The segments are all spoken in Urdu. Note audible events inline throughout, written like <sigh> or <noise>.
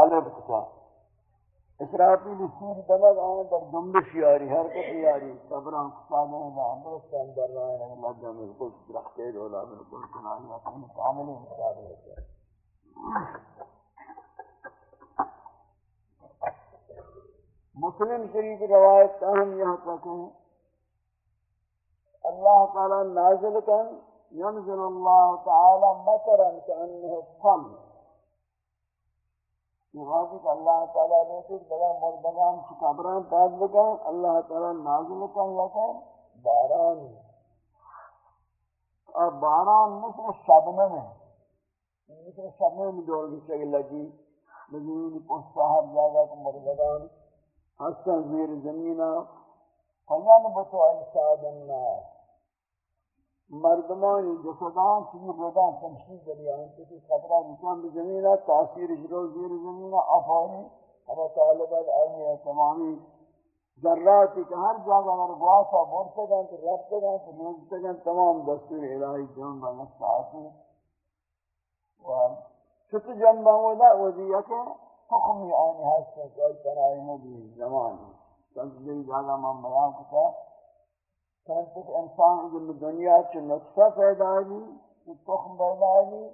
الف کتا اسرافیل سیر دمگ آن در جنبش یاری حرکت یاری۔ قبران کسانے ہیں اندرستان در رہے ہیں لگا ملکل درختے دولا ملکل کنانی اپنی کاملی مصابر ہوتے ہیں مسلم شریف روایت تاہم یہاں تک ہیں۔ اللہ تعالی نازل کن ينزل الله تعالى مطرا كأنه الطم یہ واضح کہ اللہ تعالیٰ نے کچھ بڑا مردگان کی قبران پاک بکا اللہ تعالیٰ نازل کن لکا باران اور باران مثل شبنم ہے۔ مثل شبنم دول کی لگی۔ مزین پوستا ہر جاگہ کو مردگان۔ حسن زیر زمینہ۔ فین بتو انساد الناس مردمان جسدان کی چیزی بودان تمشید دریان کسی خطرہ نکان بزمینہ تاثیر جلو زیر زمینہ افاری اما طالبات آئی ہے تمامی ذراتی کہ ہر جاگہ اگر گواسا بورتے گئن تو ربتے گئن تو نوزتے گئن تمام دستور الہی جنب نفس آتی. و چھت جنبہ ہودا وہ دیا کہ حکمی آنی ہستے کوئی تنائی نبی زمان تنزلی جاگہ من بیان کتا کہ انسان جن دنیا چ نطفہ پیدا ہوئی کہ تخم پیدا ہوئی،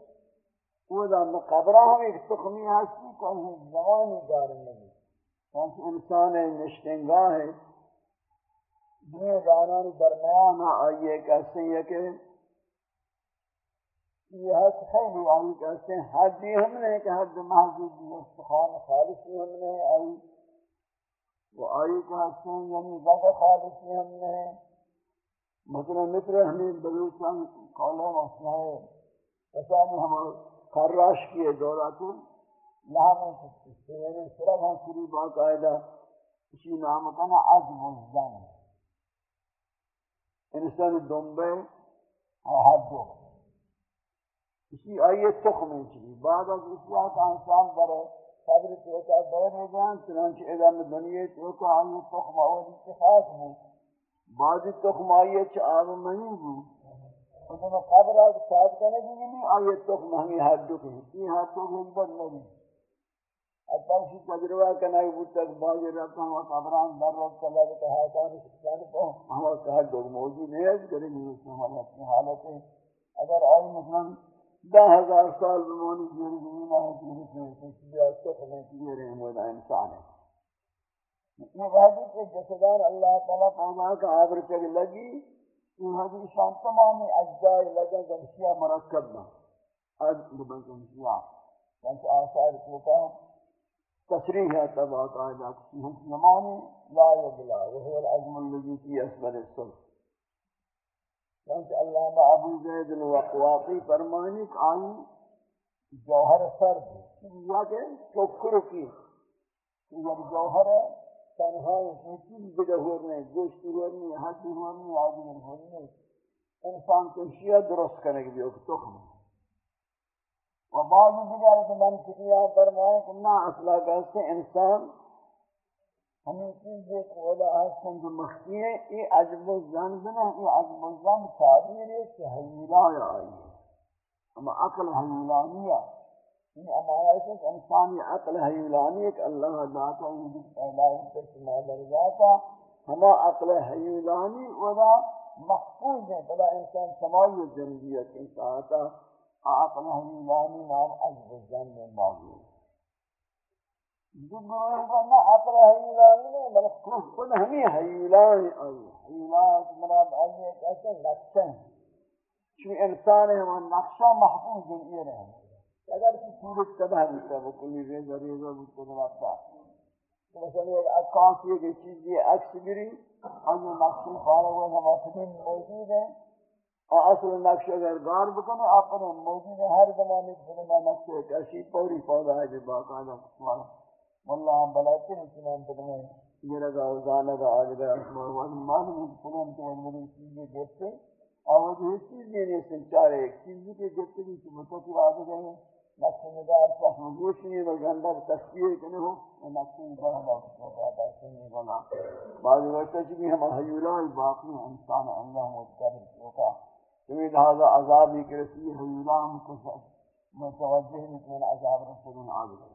وہ دا قبرہ ہم ایک تخمی ہستی کہ زمانی دار نہیں چونکہ انسان نشتنگاہ ہے دنیا دانان درمیان آئیے کہتے ہیں کہ یہ حد خیلی آئی کہتے ہیں حد بھی ہم نے کہ حد محضوب بھی استخان خالص بھی ہم نے آئی۔ وہ آئی کہتے ہیں یعنی زیادہ خالص بھی ہم نے۔ مثلا مثل ہمیں بلوچان قولہ مسئلہ پسانی ہم خراش کیے دورا تو لہمیں سکتے ہیں صرف ہم سری باقاعدہ اسی نام کنا عجب الزن انسان دنبے حدو اسی آئیے تخمیں چلی جی۔ بعد از اسی کا انسان برے صبر توکا دور ہو جان چنانچہ ادام دنیا توکا آئیے تخم اولی اتخاص ہوں بعضی تخمائی چ آب مہین بو اگر قبر آج ساتھ کرنے کی نہیں آئی تخم ہمیں حد دکھ یہ حد دکھ ایک بار نہیں۔ اب اسی تجربہ کرنا ہے بود تک بعضی رکھتا ہوں قبران در رکھ چلا کہ کہا کہا سکتا ہے ہمارا کہا دکھ موجود ہے کریں گے اس میں ہماری اپنی حالت ہے اگر آئی مثلا دہ ہزار سال بمانی جیر زمین آئے کہ اس میں کسی بھی تخم ہے کہ یہ رحمت انسان ہے۔ یہ وحدی کے جسدان اللہ تعالیٰ پیدا کا آبر چگ لگی، یہ حدی شان تمام اجزاء لگا جنسیہ مرکب میں از لبن جنسیہ چانچہ یعنی آثار کوتا تصریح ہے تب آتا ہے جاکسی ہم زمانی لا یبلا وہو العظم اللذی کی اسبر السلط چانچہ یعنی اللہ با ابو زید الوقواقی فرمانی کہ آئی جوہر سر دی یعنی یا کہ چکر کی یہ جوہر ہے تنها چیز دیگه هور نہیں گوشت هور نہیں ہڈی ہور نہیں آدمی ہور نہیں انسان کو شیعہ درست کرنے کے لیے تخم. و بعض دیگر کہ من کتیا فرمائے کہ نہ اصلا کہتے انسان ہمیں چیز ایک اولا آسان جو مخفی ہے یہ عجب الزن بنا یہ عجب الزن تعبیر ہے کہ حیلہ آئی ہے اما عقل حیلانیہ یہ امایت ہے انسانی عقل حیولانی ایک اللہ داتا وجود پیدا ہے شما در ہما عقل حیولانی ودا محفوظ ہے بلا انسان سمائی جنبیت ان ساعتا عقل حیولانی نام عجب الزن میں موجود جبروہ بنا عقل حیولانی نہیں بلکہ خود ہمیں حیولانی آئی حیولانی مراد آئی ہے کہتے ہیں نقشہ چون انسان ہے وہ نقشہ محفوظ ہے یہ رہنے اگر کی صورت تباہ ہوتا ہے کلی ریزہ ریزہ ہوتا ہے رابطہ مثلا ایک اکاؤنٹ یہ کہ چیز یہ عکس گری، اور یہ نقشی فارغ ہوئے ہم اپنے موجود ہیں۔ اور اصل نقش اگر گار بکنے اپنے موجود ہیں، ہر زمانے کے میں نقش ایک ایسی پوری پودا ہے جو باقاعدہ واللہ ہم بلاتے ہیں، چنان بدنے یہ رگا اوزانہ کا آج گیا معلوم فلان کے علمی چیزیں دیکھتے اور وہ جو چیز نہیں سنچار ہے ایک چیز کی گفتگی کی متفق آگے گئے نقش نگار چشم گوش نہیں بل گندر تصویر کنے ہو نقش نگار اللہ سنی بنا بعض وقت چکی ہم حیولائی باقی انسان اللہ متقرر چوکا کیونکہ لہذا عذاب ہی کرتی کرسی حیولا متوجہ مثل عذاب رسولن آگے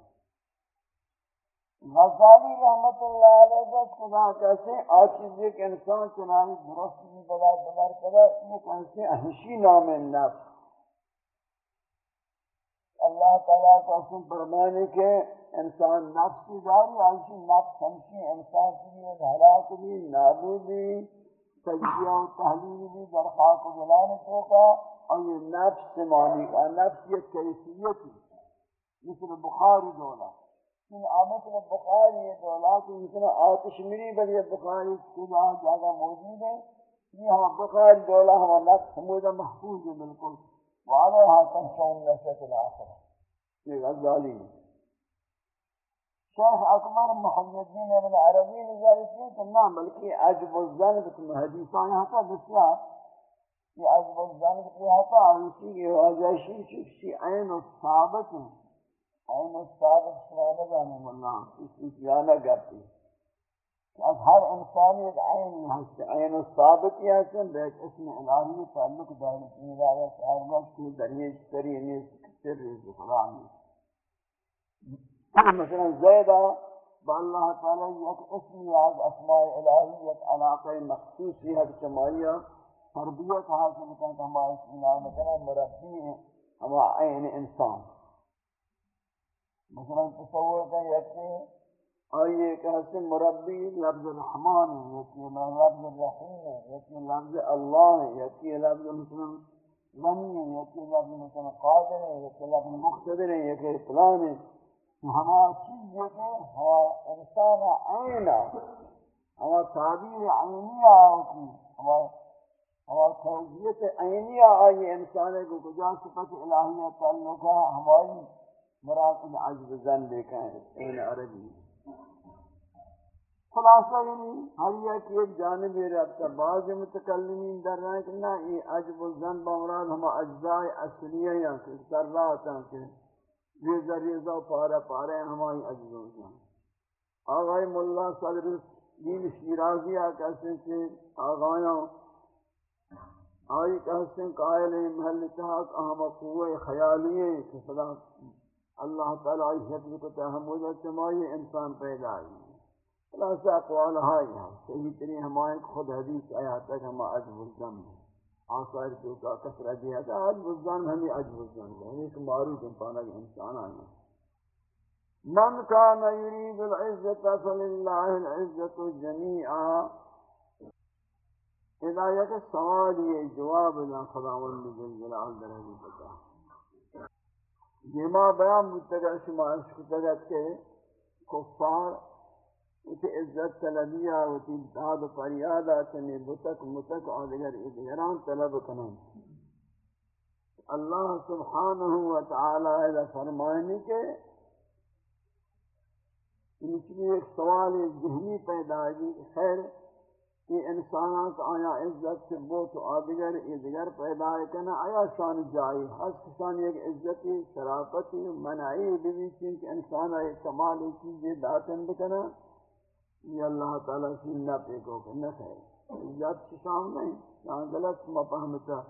غزالی رحمت اللہ علیہ بس خدا کہتے ہیں آج چیز ایک انسان چنانی درست بھی بلا بلار کبا یہ کہتے ہیں احشی نام نفس. اللہ تعالیٰ کا حکم فرمانے کے انسان نفس کی داری آئیسی نفس، ہمشی انسان کی بھی حلاک بھی، نابود بھی، تجزیہ و تحلیل بھی در خاک و جلانے تو کا، اور یہ نفس معنی کا، نفس یہ کیفیتی مثل بخاری دولا۔ این آمد و بخاری دولات مثل آتش مری بلی بخاری کجا جاگہ موجود ہے۔ یہ ہم بخاری دولا ہم نفس ہمودہ محفوظ ہے بالکل۔ وعلیہا تنشون نشت الآخر یہ غزالی ہے۔ شیخ اکبر محمد الدین ابن عربی نظر اس کہ نہ بلکہ عجب الزن بکم حدیثان یہاں کا بسیار یہ عجب الزن بکم یہاں کا اسی کی واجہ شیخ عین و ثابت ہے این استاد سبحانه جانم الله اس جانا کرتی از هر انسانی یک عین هست عین ثابت یا سن به اسم الهی تعلق داره این را هر باش که در هیچ سری نیست سری بخدا نیست. مثلا زیدا با الله تعالی یک اسمی از اسماء الهی یک علاقه مخصوص هست که مایا تربیت حاصل کن که ما اسم نام مثلا مربی هم عین انسان. مثلا تصور کن یکی آئیے کہ حسن مربی لفظ الرحمن ہے، یکی لفظ الرحیم ہے، یکی لفظ اللہ ہے، یکی لفظ مثلا غنی ہے، یکی لفظ مثلا قادر ہے، یکی لفظ مقتدر ہے، یکی اطلان ہے۔ ہما چیز ہے کہ ہما انسان عینا ہما تعبیر عینی آتی، ہما ہما توجیت عینی آئی انسان کو کجا صفت الہیہ تعلقہ ہماری مراد عجب زن دیکھا ہے این عربی۔ خلاصہ یعنی ہر یک ایک جانب رابطہ بعض متکلمین در رہے ہیں کہ نا یہ عجب الزن بامراد ہم اجزاء اصلیہ یا کہ ذرات ہیں کہ ریزہ ریزہ پارا پارے ہیں ہماری عجب الزن آغای ملا صدر دین شیرازی کہتے ہیں کہ آغایاں، آئی کہتے ہیں قائل محل تحاق اہم قوہ خیالی ہے کہ صدا اللہ تعالی حفظ کو تحمل سمائی انسان پیدا ہے۔ خلاصہ اقوال ہائی ہے۔ صحیح تری ہمائیں خود حدیث آیا تک ہم عجب الزم ہے۔ آثار جو کا کسرہ دیا تھا، عجب الزم ہمیں عجب الزم ہے۔ ایک معروف انسان انسان آئے من كان يريد العزة فلله العزة جميعا اذا یک سوال یہ جواب نہ خداوند جل جلال در حدیث یہ بیان متگا شما عشق تگت کے کفار اتی عزت طلبیہ اتی داد فریادہ چنی یعنی بتک متک اور دیگر طلب کنن اللہ سبحانہ و تعالی اذا فرمائنی کے ان کی ایک سوال ذہنی پیدا ہے خیر کہ انسانات آیا عزت سے بوت آدگر ادگر پیدا کنا آیا شان جائی حس کسان ایک عزتی شرافتی منعی بھی چنکہ انسان آئے کمال چیزیں داتن بکنا، یہ اللہ تعالیٰ سے نہ پیکو کرنا خیر۔ عزت شام نہیں یہاں غلط مفہمتا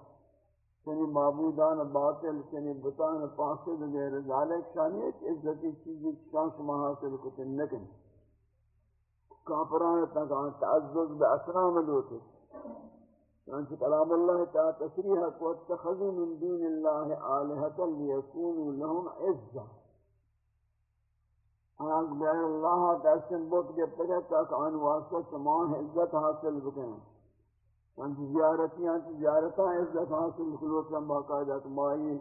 چنی یعنی معبودان باطل یعنی چنی بطان پاسد غیر یعنی ذالک شانیت عزتی چیزیں شان شما حاصل کتن نکنی کافران تک آن تعزز بے اسرام لوتے چانچہ کلام اللہ تعالی تصریح کو اتخذوا من دون اللہ آلہتا لیکونوا لهم عزا۔ آنک بیر اللہ تحسن بوت کے تک تک آن واسطہ تمام عزت حاصل بکیں چانچہ زیارتیاں، زیارتاں عزت حاصل بکلوتا باقاعدہ تمہاری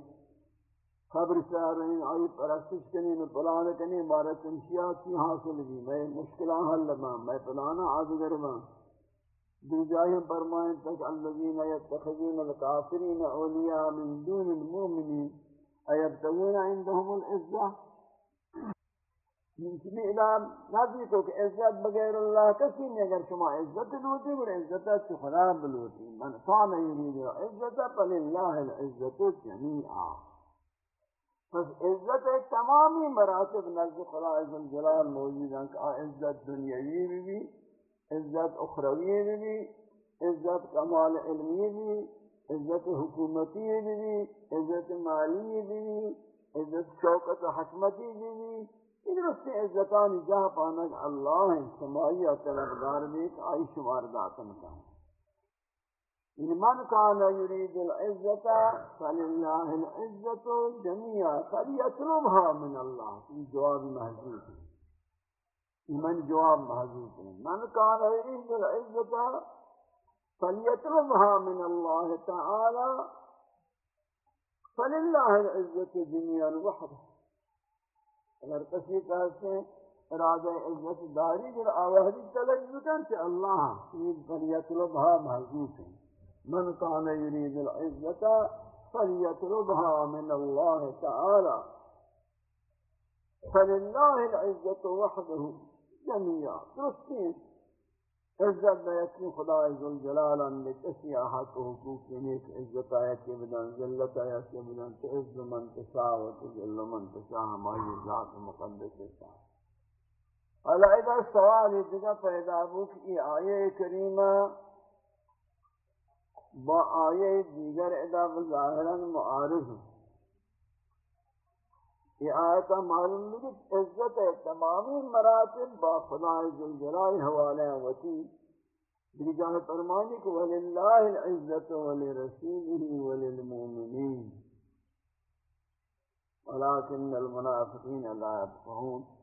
خبر چاہ رہے ہیں آئی پرستش کنی میں پلانا کنی مارا چنشیات کی حاصل بھی میں مشکلان حل لما میں پلانا آدگر ماں دو جائیں فرمائیں، تک اللذین یتخذون الکافرین اولیاء من دون المؤمنین۔ ایبتغون عندهم العزہ من اعلام نازی کو کہ عزت بغیر اللہ کسی نہیں، اگر شما عزت لوٹی، بڑے عزت تو خدا بلوٹی من کان یرید عزت، فللہ العزت جمیعا۔ پس عزت تمامی مراتب نزد خدا عز الجلال موجود ہیں کہ عزت دنیاوی بھی بھی عزت اخروی بھی بھی عزت کمال علمی بھی عزت حکومتی بھی بھی عزت مالی بھی بھی عزت شوکت حکمتی بھی بھی یہ درست عزتان جا پانک اللہ سمائی طلبگار میں ایک آئی شمار داتن کا من كان يريد العزة فلله العزة جميعا. فليطلبها من الله. في جواب مهزوز من جواب مهزوز من كان يريد العزة فليطلبها من الله تعالى. فلله العزة جميعا وحده. اگر کسی کہتے ہیں ارادہ عزت داری پھر آوہدی طلب بکن کہ اللہ من كان يريد العزة فليطلبها من الله تعالى. فلله العزة وحده جميعا. درستين عزت بیتی خدا عزل جلالا لکسی آحات و حقوق نیک عزت آیتی بدن ذلت آیتی بدن تعز من تشاء و من تشاء. ہماری ذات مقدس تشاء علیہ سوال دیگا پیدا بک ای آیے کریمہ با آیه دیگر ادا ظاہرا معارض یہ آیت معلوم ہے کہ عزت تمامی مراتب با خدا جلال حوالے وتی. بھی جان فرمانی کہ وللہ العزت ولرسوله وللمؤمنین. ولكن المنافقین لا يفقهون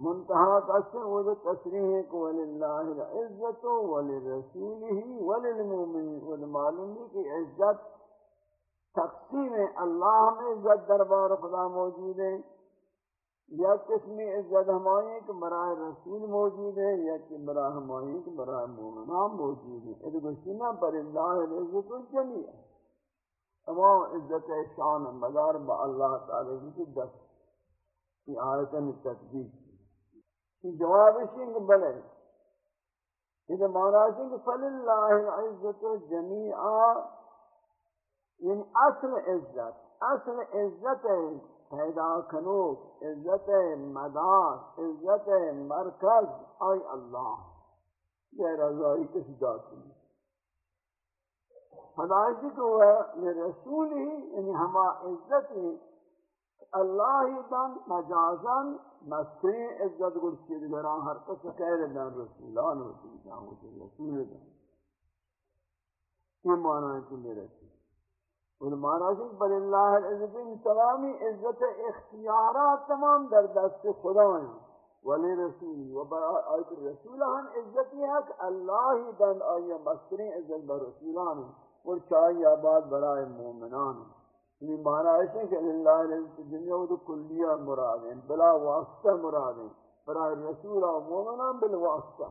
منتہا قسم وہ تصریح کو وللہ العزت ولرسولہ وللمؤمنین، وہ معلوم ہے کہ عزت، تقسیم اللہ میں عزت دربار خدا موجود ہے یا قسم عزت ہماری کہ براہ رسول موجود ہے یا کہ براہ ہماری کہ براہ مومنان موجود ہے ادھو پر اللہ العزت الجمیع تمام عزت شان مدار با اللہ تعالی کی دست کی آیتن تطبیق جواب اسی شنگ بلے یہ مانا ہے کہ فللہ العزت جمیعا یعنی اصل عزت اصل عزت پیدا کنوک عزت مدار، عزت مرکز۔ آئی اللہ، یہ رضائی کسی جاتی ہے خدایشی کو ہے رسول ہی یعنی ہما عزت ہی۔ اللہ دن مجازن مستری عزت گرسی دیگران ہر کس خیر دن رسولان ہوتی جاؤں سے رسول دن یہ معنی ہے کہ میرے سے اور معنی ہے بل اللہ العزت تمامی عزت اختیارات تمام در دست خدا ہیں ولی رسول و آیت رسولان عزت یہ ہے کہ اللہ دن آئی مستری عزت بر رسولان. اور چاہیے آباد برائے مومنان. ہیں یہ معنی ہے کہ اللہ علیہ دنیا و کلیہ مراد ہیں بلا واسطہ مراد ہیں برای رسول و مومنان بالواسطہ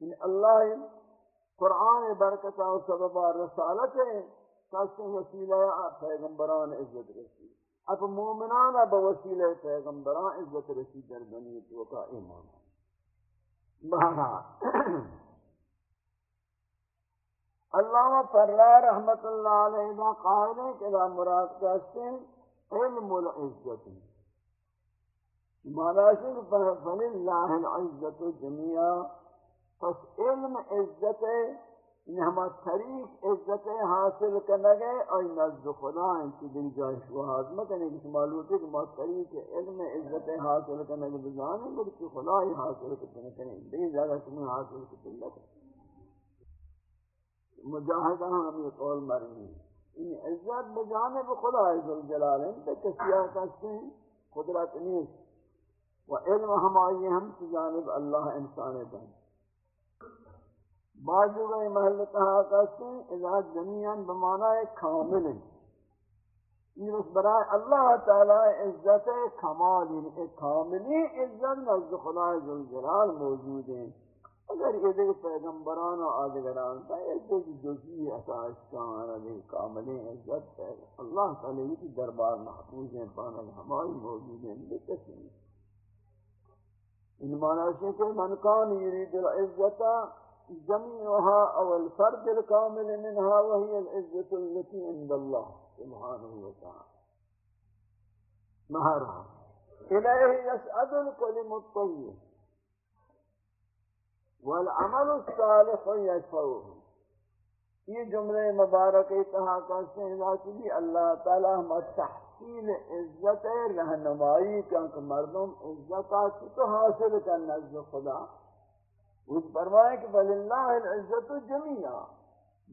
یعنی اللہ قرآن برکتہ و سبب رسالت ہے کسی وسیلہ پیغمبران عزت رسی۔ اب مومنان اب وسیلہ پیغمبران عزت رسی در بنی تو ایمان۔ بہرحال علامہ فرلا رحمت اللہ علیہ دا قائل ہے کہ دا مراد کہتے ہیں، علم العزت معنی فل اللہ العزت جميعا۔ پس علم عزت یعنی طریق عزت حاصل کرنے گئے، اور یعنی نزد خدا ان کی دل جائے شواہد مکنے کس معلوم ہے کہ ہما طریق علم عزت حاصل کرنے گئے بزانے بلکہ خدا ہی حاصل کرنے گئے دل زیادہ تمہیں حاصل کرنے گئے مجاہدہ ہم یہ قول مرمی ان یعنی عزت بجانب خدا عزت جلال ہیں، تو کسی آکستے ہیں، قدرت نیست۔ و علم ہم آئیے ہم کی جانب اللہ انسان دن بعض گئے محل کہا کہتے ہیں عزت جميعاً بمعنی کامل ہے یہ بس برائے اللہ تعالی عزت کمال یعنی کاملی عزت نزد خدا عزت جلال موجود ہیں۔ اگر یہ دیکھ پیغمبران و آدگران تا یہ دیکھ جزی اساس کان دیکھ کاملی عزت ہے۔ اللہ تعالی کی دربار محفوظ ہیں پانک ہماری موجود ہیں بکسی ان معنی سے کہ من کان یرید العزت جميعها او الفرد الكامل منها وهي العزة التي عند الله سبحانه وتعالى مهرها إليه يسعد الكلم الطيب والعمل الصالح يشفعه یہ جملے مبارک اتحا کرتے ہیں ذاتی بھی اللہ تعالی ہم تحصیل عزت رہنمائی کا کہ مردم عزت آتی تو حاصل کر نزد خدا. وہ فرمائے کہ بللہ العزت جميعا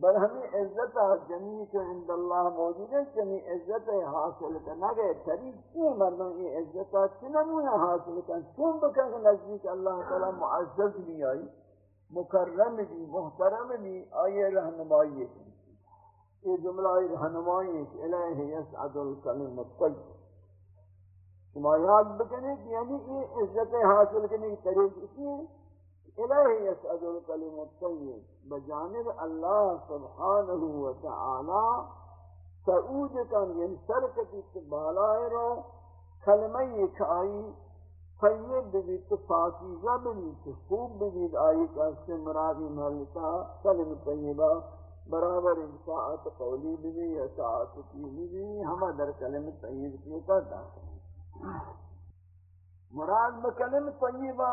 بل ہمیں عزت جمی کے عند اللہ موجود ہے کہ عزت حاصل کرنا گئے طریق کی مردم یہ عزت چنمونا حاصل کرنا چون بکن نزدیک اللہ تعالی معزز بھی آئی، مکرم بھی، محترم بھی، آئیے رہنمائی یہ جملہ رہنمائی ہے الہ یسعد الکلم الطیب۔ شما یاد بکنے کہ یعنی یہ عزت حاصل کرنے کی طریق اسی ہے؟ الہ یسعد الکلم الطیب، بجانب اللہ سبحانہ وتعالی سعود کن یعنی سرکتی بالائے رو، کلمہ ایک آئی، طیب بھی تو پاکیزہ بھی تو خوب بھی آئی کا سے مرادی محلتا کلم طیبہ، برابر انساعت، قولی بھی یا ساعت کی بھی ہمہ در کلم طیب کی کرتا مراد بکلم طیبہ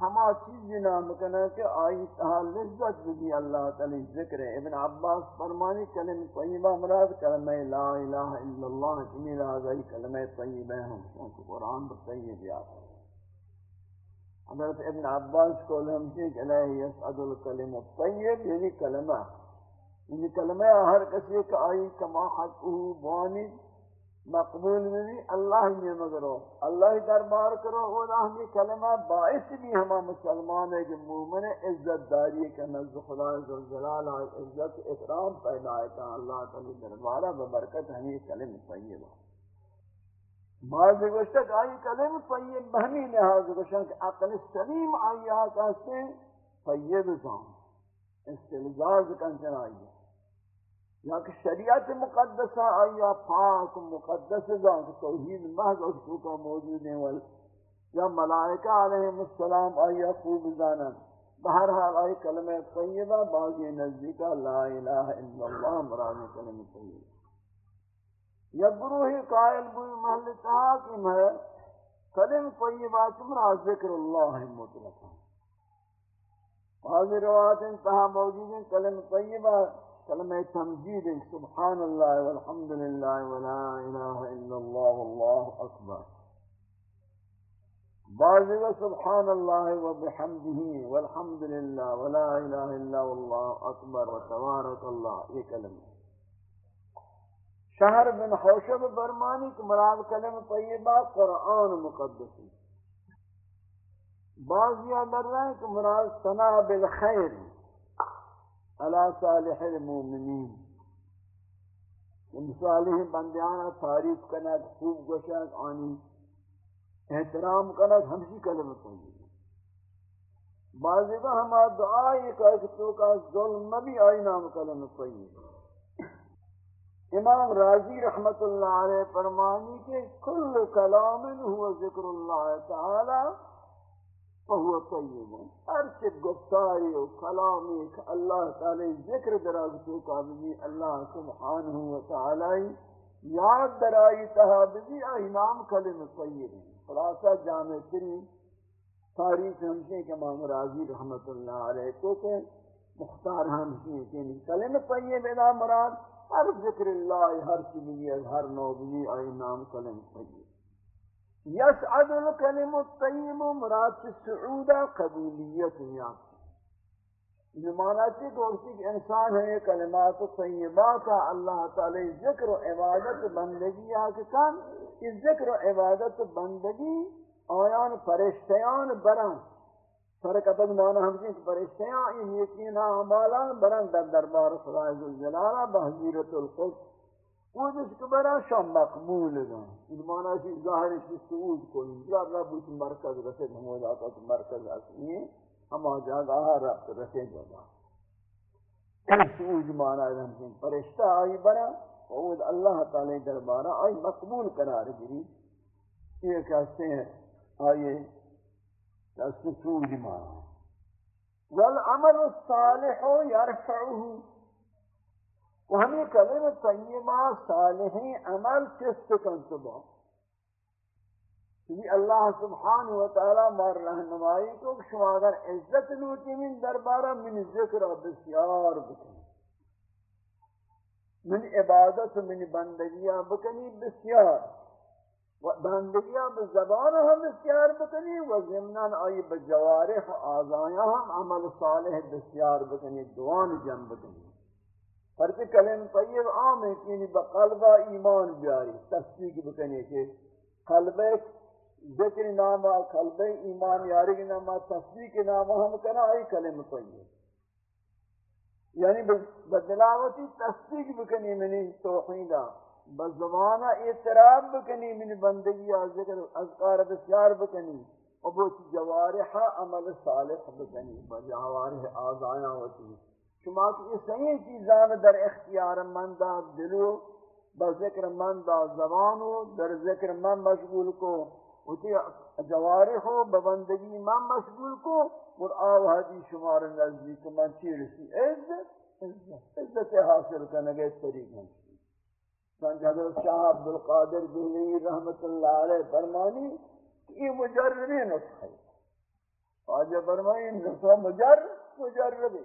ہما چیز نام کنا کہ آئی تہا لذت بھی اللہ تعالی ذکر ہے۔ ابن عباس فرمانی کلم طیبہ مراد کلمہ لا الہ الا اللہ جمیل آزائی کلمہ طیبہ ہم چونکہ قرآن بطیب یاد ہے حضرت ابن عباس کو لہم سے کہ یسعد الکلم الطیب یعنی کلمہ۔ یعنی کلمہ ہر کسی کا آئی کما حق حقہ بانی مقبول بھی اللہ میں مگرو اللہ دربار کرو، خدا ہمیں کلمہ باعث بھی ہما مسلمان ہے کہ مومن عزت داری کا نزد خدا جلال عزت اکرام پیدا ہے کہ اللہ تعالی دربارہ ببرکت ہمیں کلم طیبہ۔ بعض گوشتک آئی کلم طیب، بہمی لحاظ گوشتک کہ عقل سلیم آئی آتا سے طیب زان استلزاز کنچن آئی ہے۔ یا کہ شریعت مقدسہ آیا پاک مقدس ذات توحید محض اس کا موجود ہے ول یا ملائکہ علیہ السلام آیا خوب زانا بہرحال آئی کلمہ طیبہ باقی نزدیکہ لا الہ الا اللہ، مراد کلمہ طیبہ۔ یا گروہ قائل بوئی محل تحاکم ہے کلم طیبہ چمرا ذکر اللہ مطلقا۔ حاضر روایت انتہا موجود ہیں کلم طیبہ كلمة تمجيد سبحان الله والحمد لله ولا إله إلا الله والله أكبر. بعض سبحان الله وبحمده والحمد لله ولا إله إلا الله أكبر وتبارك الله هي كلمة شهر بن حوشب برماني کے مراد کلم قرآن مقدس بعض يا در رہے کہ مراد علا صالح المومنین صالح بندیانا تعریف کنک خوب گوشک آنی احترام کنک ہمشی کلمہ طیب بعضی کا ہما دعائی کہ تو کا ظلم بھی آئی نام کلمہ طیب امام راضی رحمت اللہ علیہ فرمانی کہ کل کلام ہوا ذکر اللہ تعالی فهو طیب ہر چیز گفتاری و کلامی کہ اللہ تعالی ذکر دراز تو اللہ سبحانہ و تعالی یاد درائی تحابی آئی نام کلم طیب. خلاصہ جامع تری تاریخ ہمشے کہ امام راضی رحمت اللہ علیہ کو کہ مختار ہمشے کہ کلم طیب ادا مراد، ہر ذکر اللہ، ہر چیز ہر نوبی آئی نام کلم طیب. یسعد الکلم الطیب مراد سعودہ قبولیت یاد یہ معنی ہے کہ انسان ہے، کلمات طیبات اللہ تعالی ذکر و عبادت بندگی آکے کن اس ذکر و عبادت بندگی آیان فرشتیان برن. فرقتت معنی ہم سے فرشتیان ان یقین اعمالان برن در دربار خدای ذوالجلالہ بحضیرت القدس. وہ جس کے برا شام مقبول ہے ان معنی ظاہر ہے سعود کوئی یا رب اس مرکز جاتا تو مرکز اصلی ہے ہم آ جاگا رب رسے جاگا سعود معنی سے فرشتہ آئی برا وہ اللہ تعالی دربارہ آئی مقبول قرار گری یہ کہتے ہیں آئیے کہتے سعود معنی. والعمل الصالح يرفعه و ہمیں کلم طیبہ صالحی عمل چست کنتبا یہ اللہ سبحانہ وتعالی مار رہنمائی کو شما اگر عزت لوٹی من دربارہ، من ذکر بسیار بکن من عبادت من بندگیاں بکنی بسیار۔ و بندگیاں بزبان ہم بسیار بکنی، و زمنان آئی بجوارح آزایاں ہم عمل صالح بسیار بکنی، دوان جم بکنی۔ فرق کلم طیب عام ہے کہ یعنی بقلبہ ایمان بیاری، تصدیق بکنی کہ قلب ذکر نامہ قلب ایمان یاری کے نامہ تصدیق نامہ ہم کنا آئی کلم طیب۔ یعنی بدلاوتی تصدیق بکنی منی توحیدہ بزمانہ اعتراف بکنی منی بندگی از ذکر اذکار بسیار بکنی اور وہ جوارحہ عمل صالح بکنی بجوارح آزایاں ہوتی شما کی یہ صحیح چیزان در اختیار مندہ دلو بذکر مندہ زبانو در ذکر من مشغول کو. اسی جوارح ہو ببندگی من مشغول کو. قرآن اور آو حدی شمار نزدیک من چی رسی؟ عزت عزت عزت حاصل کرنے طریق ہیں سنج حضرت شاہ عبدالقادر دہلی رحمت اللہ علیہ فرمانی کہ یہ مجربی نسخ ہے. آجا فرمانی نسخہ مجر مجربی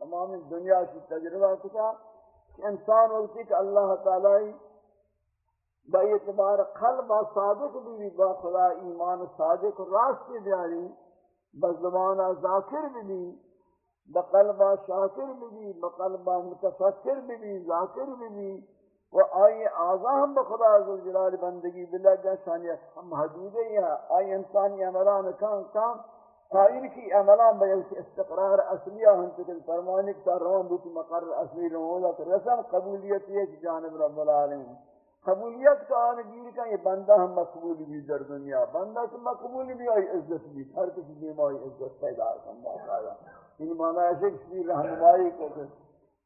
تمام دنیا کی تجربہ کتا کہ انسان ہوتی کہ اللہ تعالی با اعتبار قلب صادق بھی با خدا ایمان صادق راست بیاری بزبان ذاکر بھی بقلب شاکر بھی بقلب متفکر بھی ذاکر بھی و آئی آزاہم بخدا عزوجلال بندگی بلگا شانی ہم حدودے ہیں آئی انسانی عملان کان کان قائل کی عملان بیل استقرار اصلیہ ہم تکل فرمانک تا روان بوتی مقرر اصلی رہو رسم قبولیت یہ جانب رب العالمین۔ قبولیت کا آن گیر کا یہ بندہ ہم مقبول بھی در دنیا۔ بندہ سے مقبول بھی آئی عزت بھی۔ ہر کسی دیم آئی عزت پیدا کرنا چاہتا ان یعنی معنی ایسے کسی رہنمائی کو کہ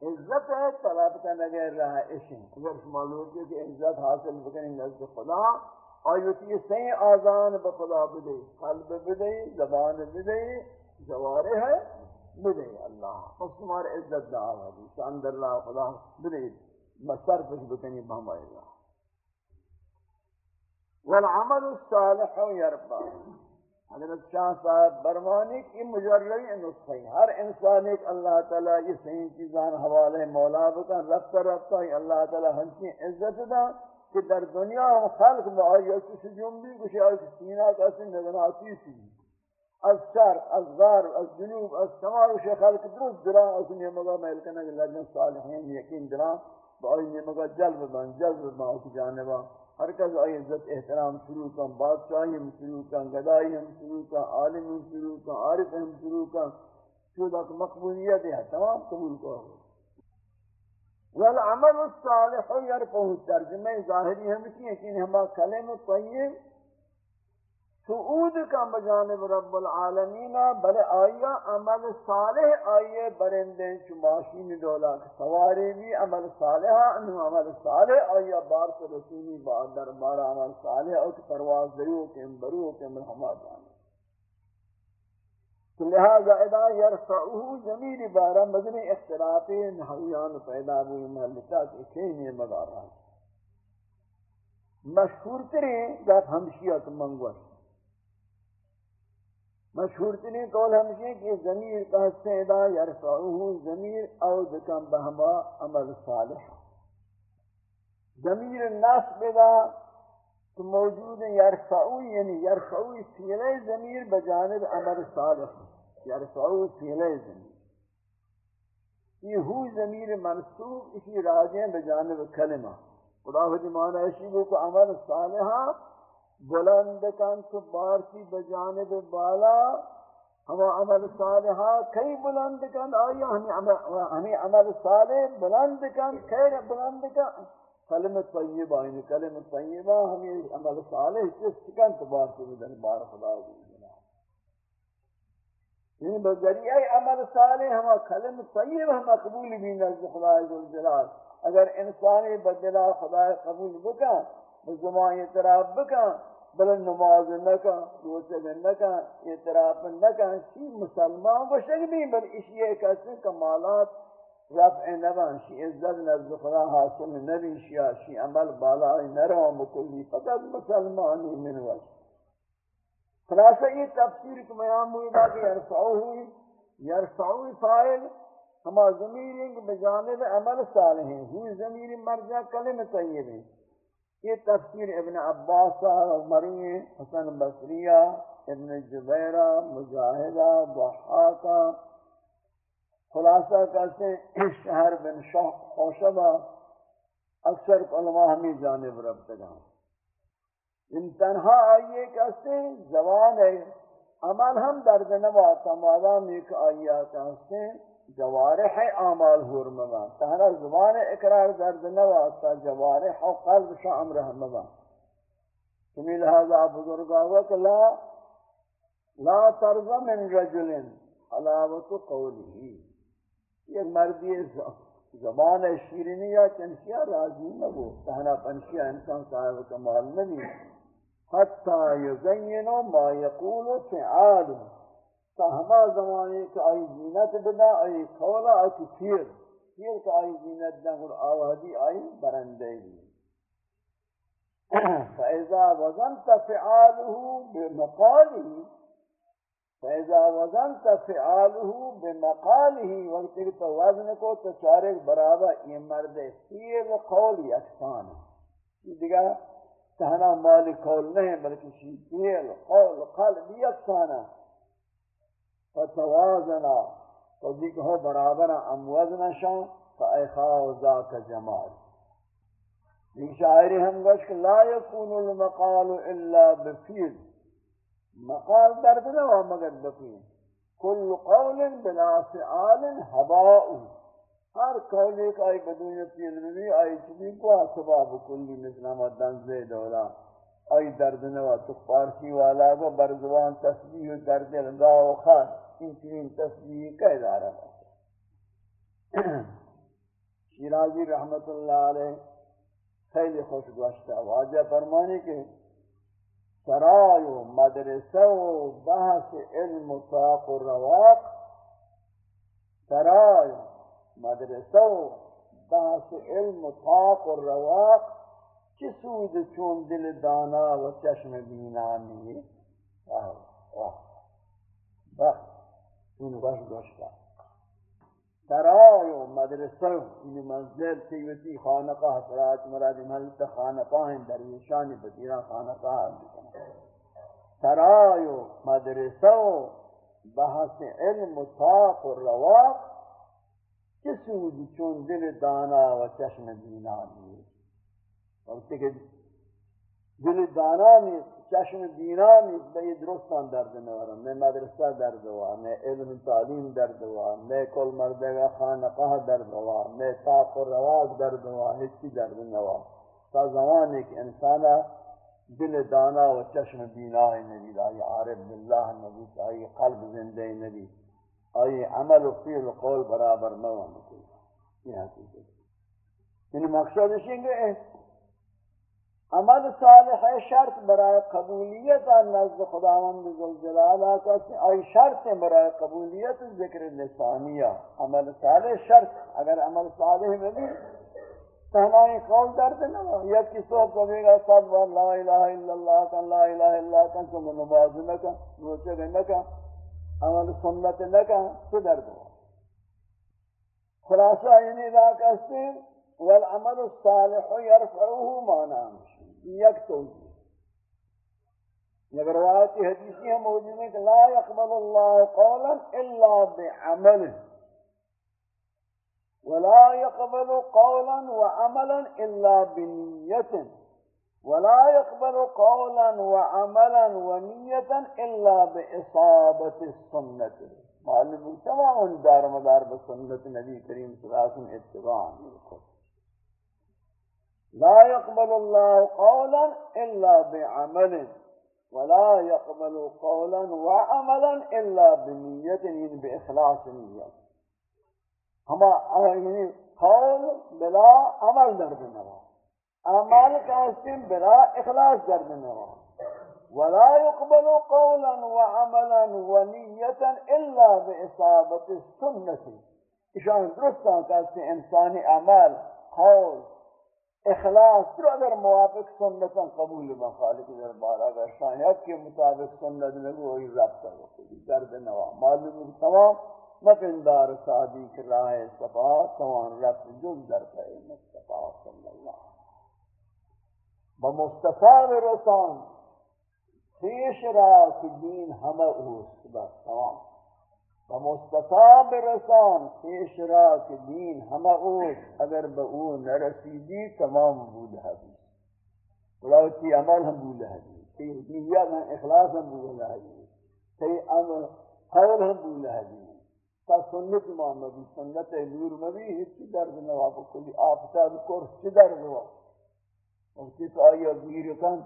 عزت ہے، طلب کا نگر رہا ہے۔ عشن اگر معلوم ہے کہ عزت حاصل بکنی نزد خدا آیوتی صحیح آزان بخدا بدے، قلب بدے، زبان بدے جوارے ہے، بدے اللہ۔ اس تمہارے عزت دعا ہے شاندر اللہ خدا بدے مصر پس بکنی بہمائے گا والعمل الصالح يرفع حضرت شاہ صاحب برمانی کی مجرعی نسخی ہر انسان ایک اللہ تعالیٰ یہ صحیح چیزان حوالے مولا بکن، رفتہ رفتہ ہی اللہ تعالیٰ ہنچی عزت دا۔ کہ در دنیا ہم خلق میں آئی کسی جنبی کسی آئی کسی سینہ کسی نگناتی سی از شرق از غار از جنوب، از سمار وشی خلق درست دران از نیمگا ملکنہ لجن صالحین یقین دران با آئی نیمگا جلب بان جلب بان کی جانبا. ہر کس آئی عزت، احترام شروع کن بادشاہی ہم شروع کن گدائی ہم شروع کن، عالم ہم شروع کن، عارف ہم شروع کن. شدہ مقبولیت ہے تمام قبول کو والعمل الصالح یرفعه ترجمہ ظاہری ہم کی ہے کہ ہم کلمہ طیب سعود کا بجانب رب العالمین بل آیا عمل صالح آئیے برندے چماشین دولا سواری بھی عمل صالح، انہوں عمل صالح آیا بار سے رسولی بعد در بارا عمل صالح اوک پرواز دیو کے امبرو کے مرحمہ جانے تو لہذا ادا یرفعوه زمین بارا مدنی اختلافی نحویان پیدا ہوئی محلتا کہ کھینی مدار مشہور ترین جات ہمشیت منگوش مشہور تنی قول ہمشی کہ ضمیر کا سیدا یرفعوه ضمیر او ذکم بہما عمل صالح۔ ضمیر نصب دا تو موجود یرفعو یعنی یرفعو فیلے ضمیر بجانب عمل صالح یرفعو فیلے ضمیر یہ ہو ضمیر منصوب اسی راجیں بجانب کلمہ خدا حدی معنی اشیبو کو عمل صالحہ بلند کن تو بارسی بجانب بالا ہما عمل صالحہ کئی بلند کن آیا ہمیں عمل صالح بلند کن خیر بلند کن کلم طیبہ یعنی کلم طیبہ ہمیں عمل صالح جس کن تو بارسی بجانب بار خدا دینا یعنی بذریعہ عمل صالح ہما کلم طیب ہم مقبول بھی نزد خدا جلال۔ اگر انسانی بدلا خدا قبول بکن بزمان اعتراف بکن بل نماز نکن روزہ نکن اعتراف نکن شی مسلمان بشک بھی، بل اسی ایک کمالات رفع نبن شی عزت نزد خدا حاصل نبی شی شی عمل بالا نروان بکلی فقط مسلمانی من وجه. خلاصہ یہ تفسیر کو بیان ہوئی باقی یرفعو ہوئی یرفعو فائل ہما ضمیر ہیں کہ بجانب عمل صالح ہیں ہوئی ضمیر مرجع کلم طیب ہیں یہ تفسیر ابن عباس مری حسن بصریہ ابن جبیرہ، مجاہدہ، ضحاکہ خلاصہ کہتے ہیں، <clears throat> شہر بن خوشبہ اکثر علماء ہمیں جانب رب تگاں ان تنہا آئیے کہتے ہیں زبان ہے۔ عمل ہم درد نواتا مادام ایک آئیہ کہتے ہیں۔ جوارح اعمال ہور مبا تہرا زبان اقرار درد نواتا جوارح و قلب شا امر مبا تمہیں لہذا بزرگا وقت لا لا ترض من رجل حلاوت قولی۔ یہ مردی زبان شیرینی یا چنشیا راضی نبو تہنا پنشیا انسان صاحب کمال نہیں حتی یزینو ما یقول فعال. تا ہما زمانے کا آئی زینت بنا آئی کولا آئی پھیر پھیر کا آئی زینت دن اور آوہدی آئی برندے گی فَإِذَا وَزَنْتَ فِعَالُهُ بِمَقَالِهِ فَإِذَا وَزَنْتَ فِعَالُهُ بِمَقَالِهِ وقت کہ تو وزن کو تو چارے برابر یہ مرد پھیر قول یکسان ہے۔ دیگا تہنا مالی قول نہیں بلکہ شی قول، قلب یکسان ہے۔ فتوازنا، تو دیکھ ہو برابر ام وزن شان فائخاو ذاک جمال۔ دیکھ شاعری ہم گوش کہ لا يكون المقال الا بفیل مقال درد نہ ہو مگر بفیل کل قول بلا فعال ہباء ہر قول ایک آئی بدون فیل بھی آئی چلی کو سباب کلی مثل مدن زید اولا. آئی درد نہ ہو تو فارسی والا کو برزوان تسبیح درد لگاو خاص تین تصویر کا ادارہ ہے شیرازی رحمت اللہ علیہ خیلی خوش گوشتا واجہ فرمانے کے سرای و مدرسہ و بحث علم و طاق و رواق، سرای و مدرسہ و بحث علم و طاق و رواق چی سود چون دل دانا و چشم بینا نہیں واہ واہ بخت این وش داشتا سرای و مدرسه و این منزل تیوتی خانقاه سرایت مراد محلت خانقاه درویشانی بطیران خانقاه. سرای و مدرسه و بحث علم و طاق و رواق چه سود چون دل دانا و چشم بینا نیست. وقتی که دل دانا نیست، چشم بینا نیست، به یہ درستان درد نوارم نه مدرسه درد وار نه علم تعلیم درد وار نه کل مردگا خانقاه درد وار نه طاق و رواز درد وار هیچی درد نوار تا زمانی که انسان دل دانا و چشم بینا نبی آئی عارف بالله نبی آئی قلب زنده نبی آئی عمل و فیل و قول برابر موان یہ حقیقت یعنی مقصد مقصدش اینگه عمل صالح ہے، شرط برای قبولیت نزد خداوند ذوالجلال کا ای شرط برای قبولیت ذکر لسانیہ عمل صالح شرط، اگر عمل صالح میں بھی تہنائی قول درد نہ ہو یا کسی کو کہے گا سب لا الہ الا اللہ کا لا الہ الا اللہ کا تم نماز نہ کا روچے نہ کا عمل سنت نہ کا تو درد ہو خلاصہ یعنی ذا کہتے والعمل الصالح يرفعه ما نام یک توجیہ یہ روایت حدیثی ہے موجود ہے کہ لا يقبل الله قولا الا بعمل ولا يقبل قولا وعملا إلا بنية. ولا يقبل قولا وعملا ونية إلا بإصابة السنة. معلوم تمام دار مدار بسنة نبی کریم صلی اللہ علیہ وسلم لا يقبل الله قولا إلا بعمل. ولا يقبل قولا وعملا إلا بنية بإخلاص النية Ama yani kavl bela amel derdine var. Amel kastin bela ihlas derdine var. ولا يقبل قولا وعملا ونية إلا بإصابة السنة إشان درستان كاسي إنساني أعمال قول إخلاص رو در موافق سنة قبول من خالق در بارا برشان يكي مطابق سنة نگو وي ربط در نوا معلوم تمام مپندار سادی کے راہ صفا توان رب جز در پہ مصطفیٰ صلی اللہ بمصطفیٰ رسان خیش را کہ دین ہمہ اوست بس تمام بمصطفیٰ برسان خیش را کہ دین ہمہ اوست، اگر با او نرسیدی تمام بود حدیث۔ ولوتی عمل ہم بود حدیث، تی نیت ہم اخلاص ہم بود حدیث، تی عمل قول ہم بود حدیث۔ تا سنت محمدی سنت نور مبی ہچ درد نوا بکلی، آپ سب کرس چی درد ہوا وقتی تو آئی اگیر کن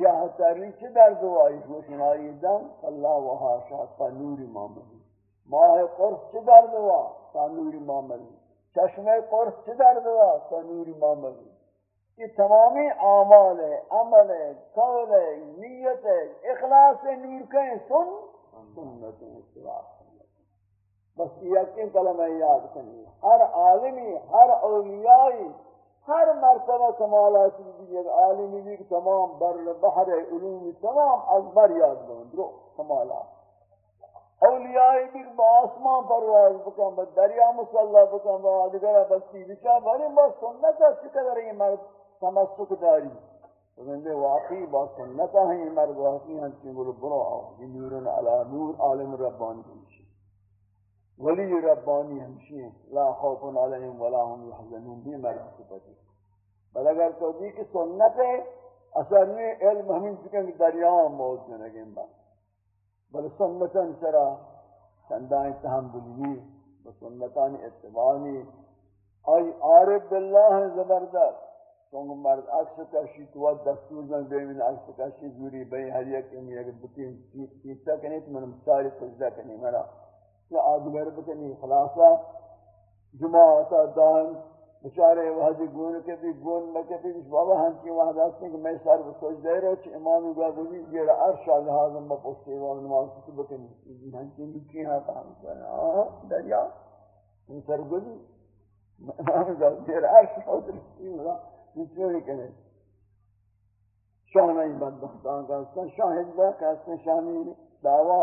کیا تری چی درد ہوا اس وشن آئی دم، اللہ و حاشا تا نور محمدی ماہ قرص چی درد ہوا تا نور محمدی چشم قرص چی درد ہوا تا نور محمدی یہ تمامی اعمال ہے، عمل ہے قول ہے، نیت ہے، اخلاص نور کہیں سن، سنت اخلاص۔ بس یقین کلمہ یاد کنی ہر عالمی، ہر اولیائی، ہر مرتبہ کمالات بھی ایک عالمی بھی تمام بر بحر علوم تمام از بر یاد دون درو کمالات اولیائی بھی با آسمان پرواز بکن با دریا مسلح بکن با آدگر بستی بچا بھری با سنتا چکر رہی مرد تمسک داری۔ تو واقعی با سنتا ہیں مرد، واقعی ہنچی بلو برو آو نورن علا نور، عالم ربانی کنشی ولی ربانی ہمشی لا خوف علیہم ولا هم يحزنون بھی مرد صفتی. بل اگر تو دی کہ سنت ہے، اثر میں علم ہمیں چکے کہ دریاں موت میں لگیں با بل سنتاً سرا، چندائیں تحملی بسنتان اتبانی ای عارف باللہ زبردست. چونکہ مرد عکس کشی، تو دستور میں بے من عکس کشی، زوری بے ہر یک امی اگر بتین چیزا کنی تو من ساری سجدہ کنی مرا. یا آدگر بکنی خلاصا جماعتا دان بچارے وحدی گون کے بھی، گون میں کے بھی بابا ہم کی وحد آستے کہ میں سار بسوچ دے رہا چھ امامی گا بھی یہ عرش آگا میں پوچھتے ہیں وہاں نماز سے بکنی ہم کی لکی ہاں کام کرنا دریا ان سر گزی امامی گا دیر عرش حاضر یہ کیوں نہیں کہنے؟ شاہ نہیں بدبختان کا شاہد با کہ شاہی دعویٰ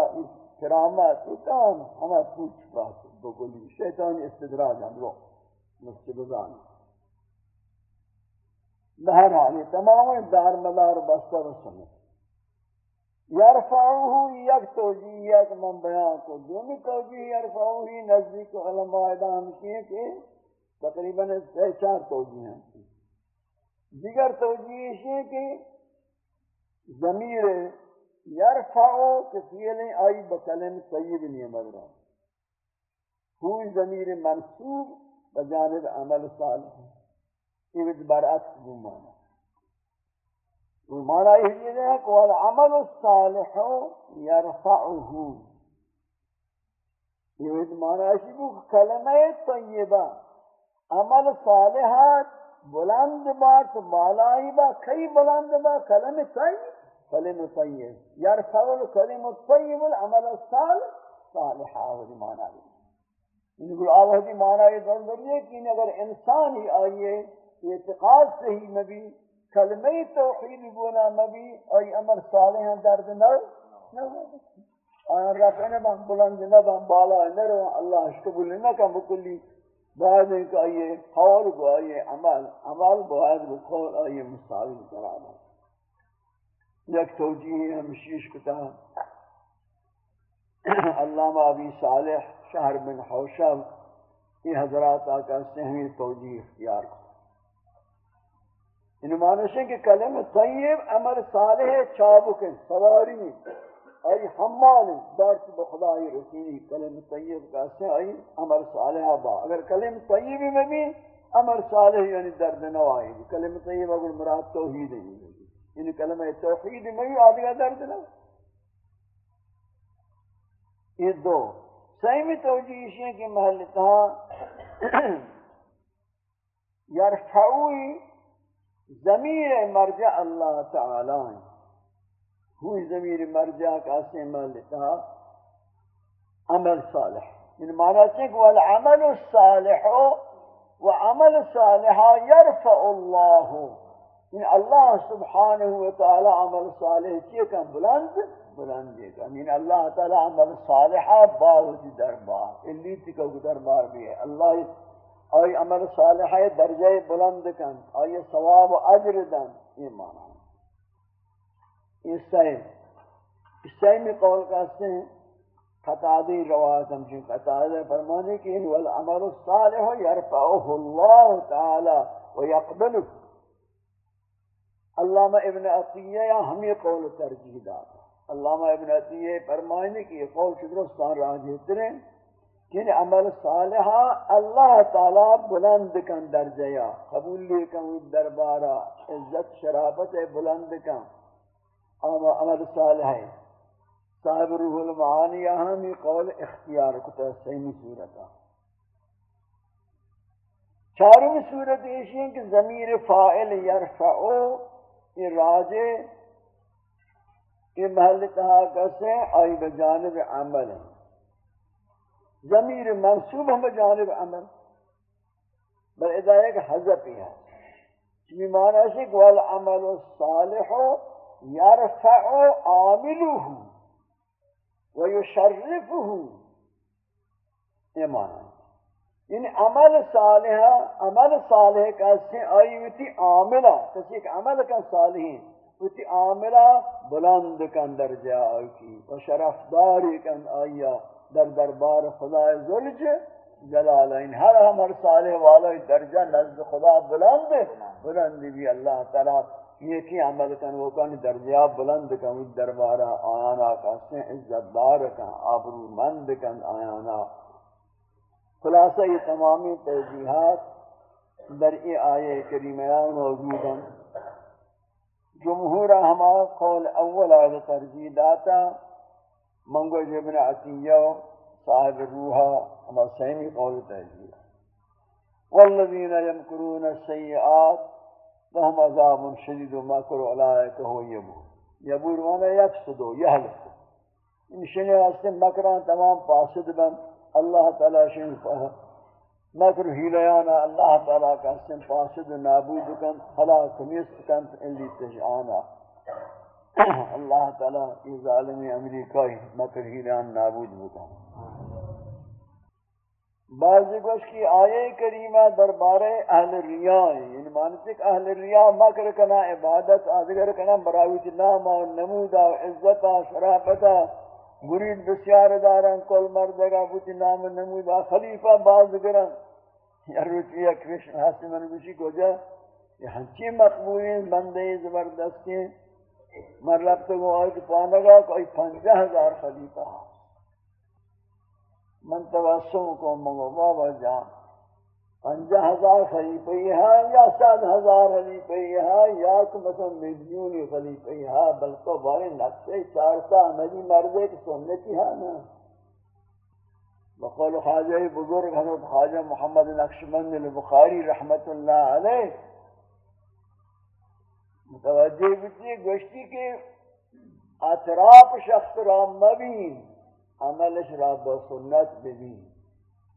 کرامت و کام ہمیں پوچھ بات بگلی شیطانی استدراج ہم رو مستبزان بہرحال تمام دار مدار بستہ و یرفعوه یک توجیہ یک من بیان کو دومی توجیہ یرفعوه نزدیک علماء ادام کیے کہ تقریباً سے چار توجیہ ہیں دیگر توجیہ یہ کہ ضمیر یرفعو کہ فیل آئی بکلم طیب نیمد رہا ہوئی ضمیر منصوب بجانب عمل صالح. یہ برعکس وہ مانا وہ مانا یہ ہے کہ والعمل الصالح یرفعه یہ مانا ہے کہ کلمہ طیبہ عمل صالحات بلند بات بالائی با کئی بلند با کلمہ طیب. کلم طیب. یرفع الکلم الطیب العمل الصالح صالح آوری معنی ہے. یعنی کہ آوری معنی ہے ضروری ہے کہ اگر انسان ہی آئیے اعتقاد سے ہی نبی کلمہ توحید بولا نبی ای عمل صالح درد نہ آیا رفع نہ بلند نہ بالا نہ رو، اللہ اشکبول نہ کم بکلی. بعد ایک آئیے حول کو آئیے عمل عمل بعد بکول آئیے مستعوی قرار یک توجیہ ہمشیش کتا علامہ ابی صالح شہر بن حوشب یہ حضرات آقا سہمی توجیہ اختیار کو ان معنیش ہے کہ کلم طیب عمل صالح چابکن سواری ای حمال دارت بخدای رسیلی کلم طیب کا سے ای عمل صالح با. اگر کلم طیب میں بھی عمل صالح یعنی درد نوائی کلم طیب اگر مراد توحید ہے یعنی کلمہ توحید میں بھی آدھگا درد نہ یہ دو۔ سیمی توجیہ اسی ہیں کہ محل تہا <clears throat> یرفعوی ضمیر مرجع اللہ تعالی ہوئی ضمیر مرجع کا سے محل تہا عمل صالح۔ یعنی معنی ہے والعمل الصالح وعمل صالح يرفع الله إن اللہ سبحانہ و تعالی عمل صالح چیئے کن بلند؟ بلند دے گا یعنی اللہ تعالی عمل صالحہ باوتی دربار. اللی تکو دربار بھی ہے اللہ آئی عمل صالحہ درجہ بلند کن آئی ثواب و عجر دن یہ معنی ہے اس سے اس سے میں قول کہتے ہیں قطادی روایت ہم چون قطادی فرمانے کہ والعمل الصالح يرفعه اللہ تعالی ويقبله. علامہ ابن عطیہ یا ہم یہ قول ترجیح داتا۔ علامہ ابن عطیہ فرمائنے کی یہ قول شدرستان راجع تریں کہ یعنی عمل صالحہ اللہ تعالی بلند کن درجیا قبول لے کن دربارا عزت، شرافت بلند کن۔ عمل صالح ہے۔ صاحب روح المعانی یہاں بھی قول اختیار کتا صحیح صورتا چاروں صورت ایشی ہے کہ ضمیر فائل یرفعو یہ راجے، یہ محل کہا کسے آئی بجانب عمل ہے۔ ضمیر منصوب ہم بجانب عمل۔ بل اذا ایک حضب ہی ہے۔ چمی معنی ہے کہ والعمل الصالح یرفع عاملوہ ویشرفہ یہ معنی ہے۔ یعنی عمل صالح عمل صالح کا سے آئی ہوتی عاملہ، کسی ایک عمل کا صالحین ہوتی عاملہ بلند کن درجہ آئی کی و شرف داری کن آئی در دربار خدا ذلج جلالہ ان یعنی ہر ہمر صالح والا درجہ نزد خدا بلند بلند بھی اللہ تعالی یہ کی عمل کن وہ کن درجہ بلند کن دربارہ آیانا کا سے عزت دار کن آبرو مند کن آیانا خلاصہ یہ تمامی توجیحات در ای آیے کریمیان موجود ہیں۔ جمہور ہما قول اول آیت ترجیح داتا، منگو جبن عطیہ صاحب روحا ہما سیمی قول ترجیح۔ والذین یمکرون السیئات فهم عذاب شدید و مکر علائک ہو یبور۔ یبور مانا یفسدو یحلقو ان شنی واسطے مکران تمام فاسد بند اللہ تعالی شن مکر ہیلیانا، اللہ تعالی کا سن فاسد نابود کن خلا کمیست کن الی تجعانا. اللہ تعالی یہ ظالم امریکای مکر ہیلیان نابود بکن. بعضی گوش کی آیے کریمہ دربار اہل ریاء یعنی مانسک اہل ریاء مکر کنا عبادت آدگر کنا براویت نام و نمودہ نمودا عزتا شرافتا مرید بسیار دارن، کل مردگا بوتی نام نمودا خلیفہ باز گرن. یا روچی یک کشن حسی من بشی کجا؟ یہ ہنچی مقبولین بندے زبردستی. من رب تو گو آئی پانگا کوئی پنجہ ہزار خلیفہ من توسم کو مگو بابا جان. پنجہ ہزار خلیفی ہے یا سات ہزار خلیفی ہے یا کہ مثلا ملیونی خلیفی ہے بلکہ بارے نقصے چارتا مجی مردے کی سنتی ہے نا۔ بقول خواجہ بزرگ حضرت خواجہ محمد نقشبند البخاری رحمت اللہ علیہ۔ متوجہ بیتی گوشتی کے اطراف شخص را مبین، عملش را با سنت ببین۔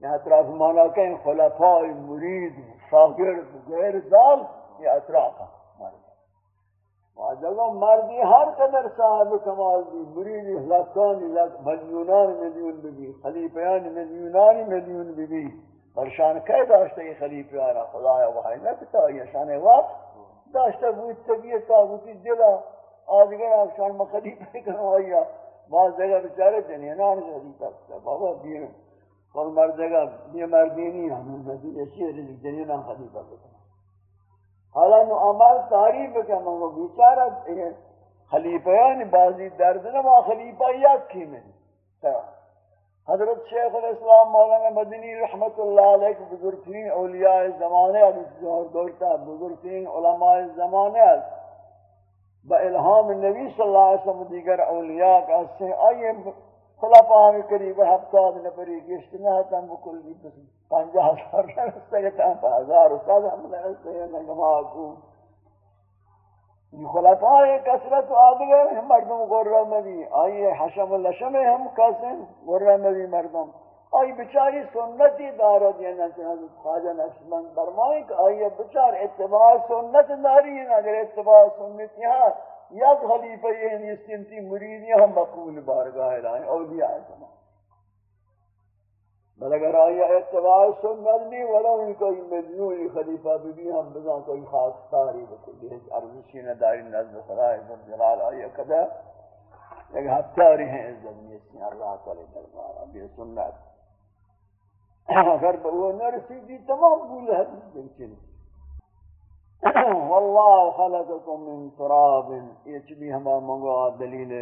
یہ اطراف مانا کہیں خلفاء مرید، شاگرد، غیر زال یہ اطراف واجبہ مردی ہر قدر صاحب کمال دی مرید لکانی لک ملیونان، ملیون بھی خلیفیان، ملیونان، ملیون بھی پرشان کہہ داشتا یہ خلیفی آرہ خدایا وحی نکتا یہ شان وقت داشتا بود طبیعت کا دلا آدگر آفشان مخلیفی کرو آیا بعض جگہ بچارے جنینان خلیفہ بابا بیرن کل مردگا یہ مردینی ہمیں نزید شیر جنینا خلیفہ بکنا حالا نو عمال تعریف کہ منگو بیچارہ خلیفیان بازی درد نما خلیفہ یاد کی میں حضرت شیخ الاسلام مولانا مدنی رحمت اللہ علیہ کے بزرگترین اولیاء زمانے علیہ دورتا بزرگترین علماء زمانے با الہام نبی صلی اللہ علیہ وسلم دیگر اولیاء کا سے آئیے خلافہ ہمیں قریب ہفتاد نفری گشت نہ تم بکلی بس پنجہ ہزار رستے کے تم ہزار استاد ہم نے رستے ہیں نگما کو یہ خلافہ کثرت آدگر ہم مردم غرہ مدی آئیے حشم اللشم ہم کسن غرہ مدی مردم. آئی بچاری سنتی دارد یعنی یا نچن حضرت خواجہ نقشبند برمائیں کہ آئی بچار اتباع سنت داری ہیں یعنی اگر اتباع سنت یہاں یک خلیفہ یہ نیستین، تی مریدی ہم مقبول بارگاہ لائیں اولیاء زمان. بل اگر آئی اتباع سنت نہیں ولو ان کوئی ملیونی خلیفہ بھی بھی ہم بزان کوئی خاص تاری بکلی ہے ارزشی نداری نظر خدای جلال آئی کدا لیکن ہفتاری ہیں عزت نیستین، اللہ تعالی دربارہ بھی سنت. اگر وہ نرسیدی، تمام بول حدیث دیکھیں <coughs> واللہ خلقکم من تراب. یہ چبی ہما منگو دلیل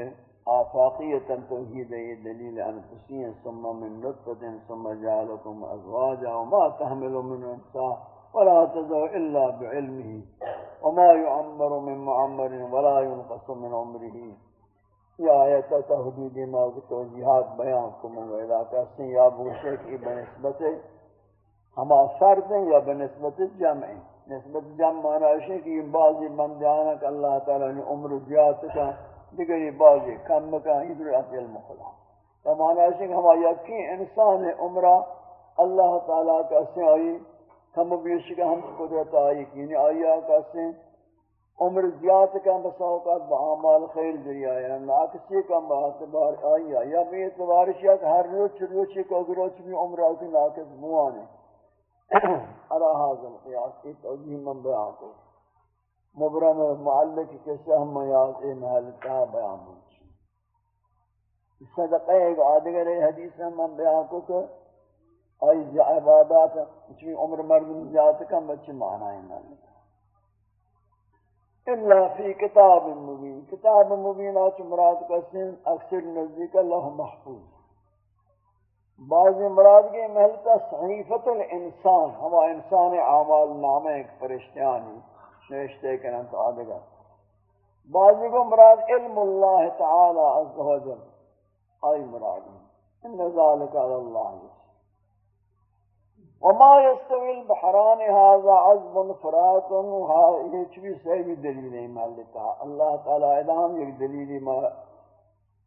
آفاقیتا توحید، یہ دلیل انفسین، ثم من نطفت ثم جعلکم ازواجا وما تحمل من انسا ولا تزو الا بعلمه وما يعمر من معمر ولا ينقص من عمره. یہ آیت تحدید ما توجیحات بیان کو منگو علاقہ سے یا بوشے کی بنسبت ہما فرد یا بنسبت جمع ہیں؟ نسبت جمع مانا ہے کہ یہ بعضی بندیانا کہ اللہ تعالی نے عمر زیاد کا دیگری بعضی کم کا ادھر اصل مخلا تو مانا ہے کہ ہما یقین انسان عمرہ، اللہ تعالی کا سے آئی کم بیش کا ہم قدرت آئی یعنی آئی کا سے۔ عمر زیاد کا مساوقات بعمال خیر ذریعہ ہے ناکسی کا باعتبار آئی ہے یا بھی اعتبار شیعہ کہ ہر روچ روچی کو گروچ بھی عمر آتی ناکس موانے علا حاضر قیاس کی توجیح من بیان کو مبرم معلق کیسے ہم یاد اے محل تا بیان ہوچی صدقہ ایک آدھگر حدیث من بیان کو کہ آئی عبادات چوی عمر مردم زیادہ کا بچے معنی ہے الا فی کتاب مبین۔ کتاب مبین آج مراد کا سن اکثر نزدیک اللہ محفوظ۔ بعض مراد کے محل صحیفت الانسان، ہما انسان اعمال نامہ ایک فرشتیانی نوشتے کرن تو آدھگا بعض کو مراد علم اللہ تعالی عز و جل۔ آئی مراد ان ذالک علی اللہ۔ وما يستوي البحران هذا عذب فرات وها يچوي سهي دلیل نہیں مالتا اللہ تعالی ادام ایک دلیل ما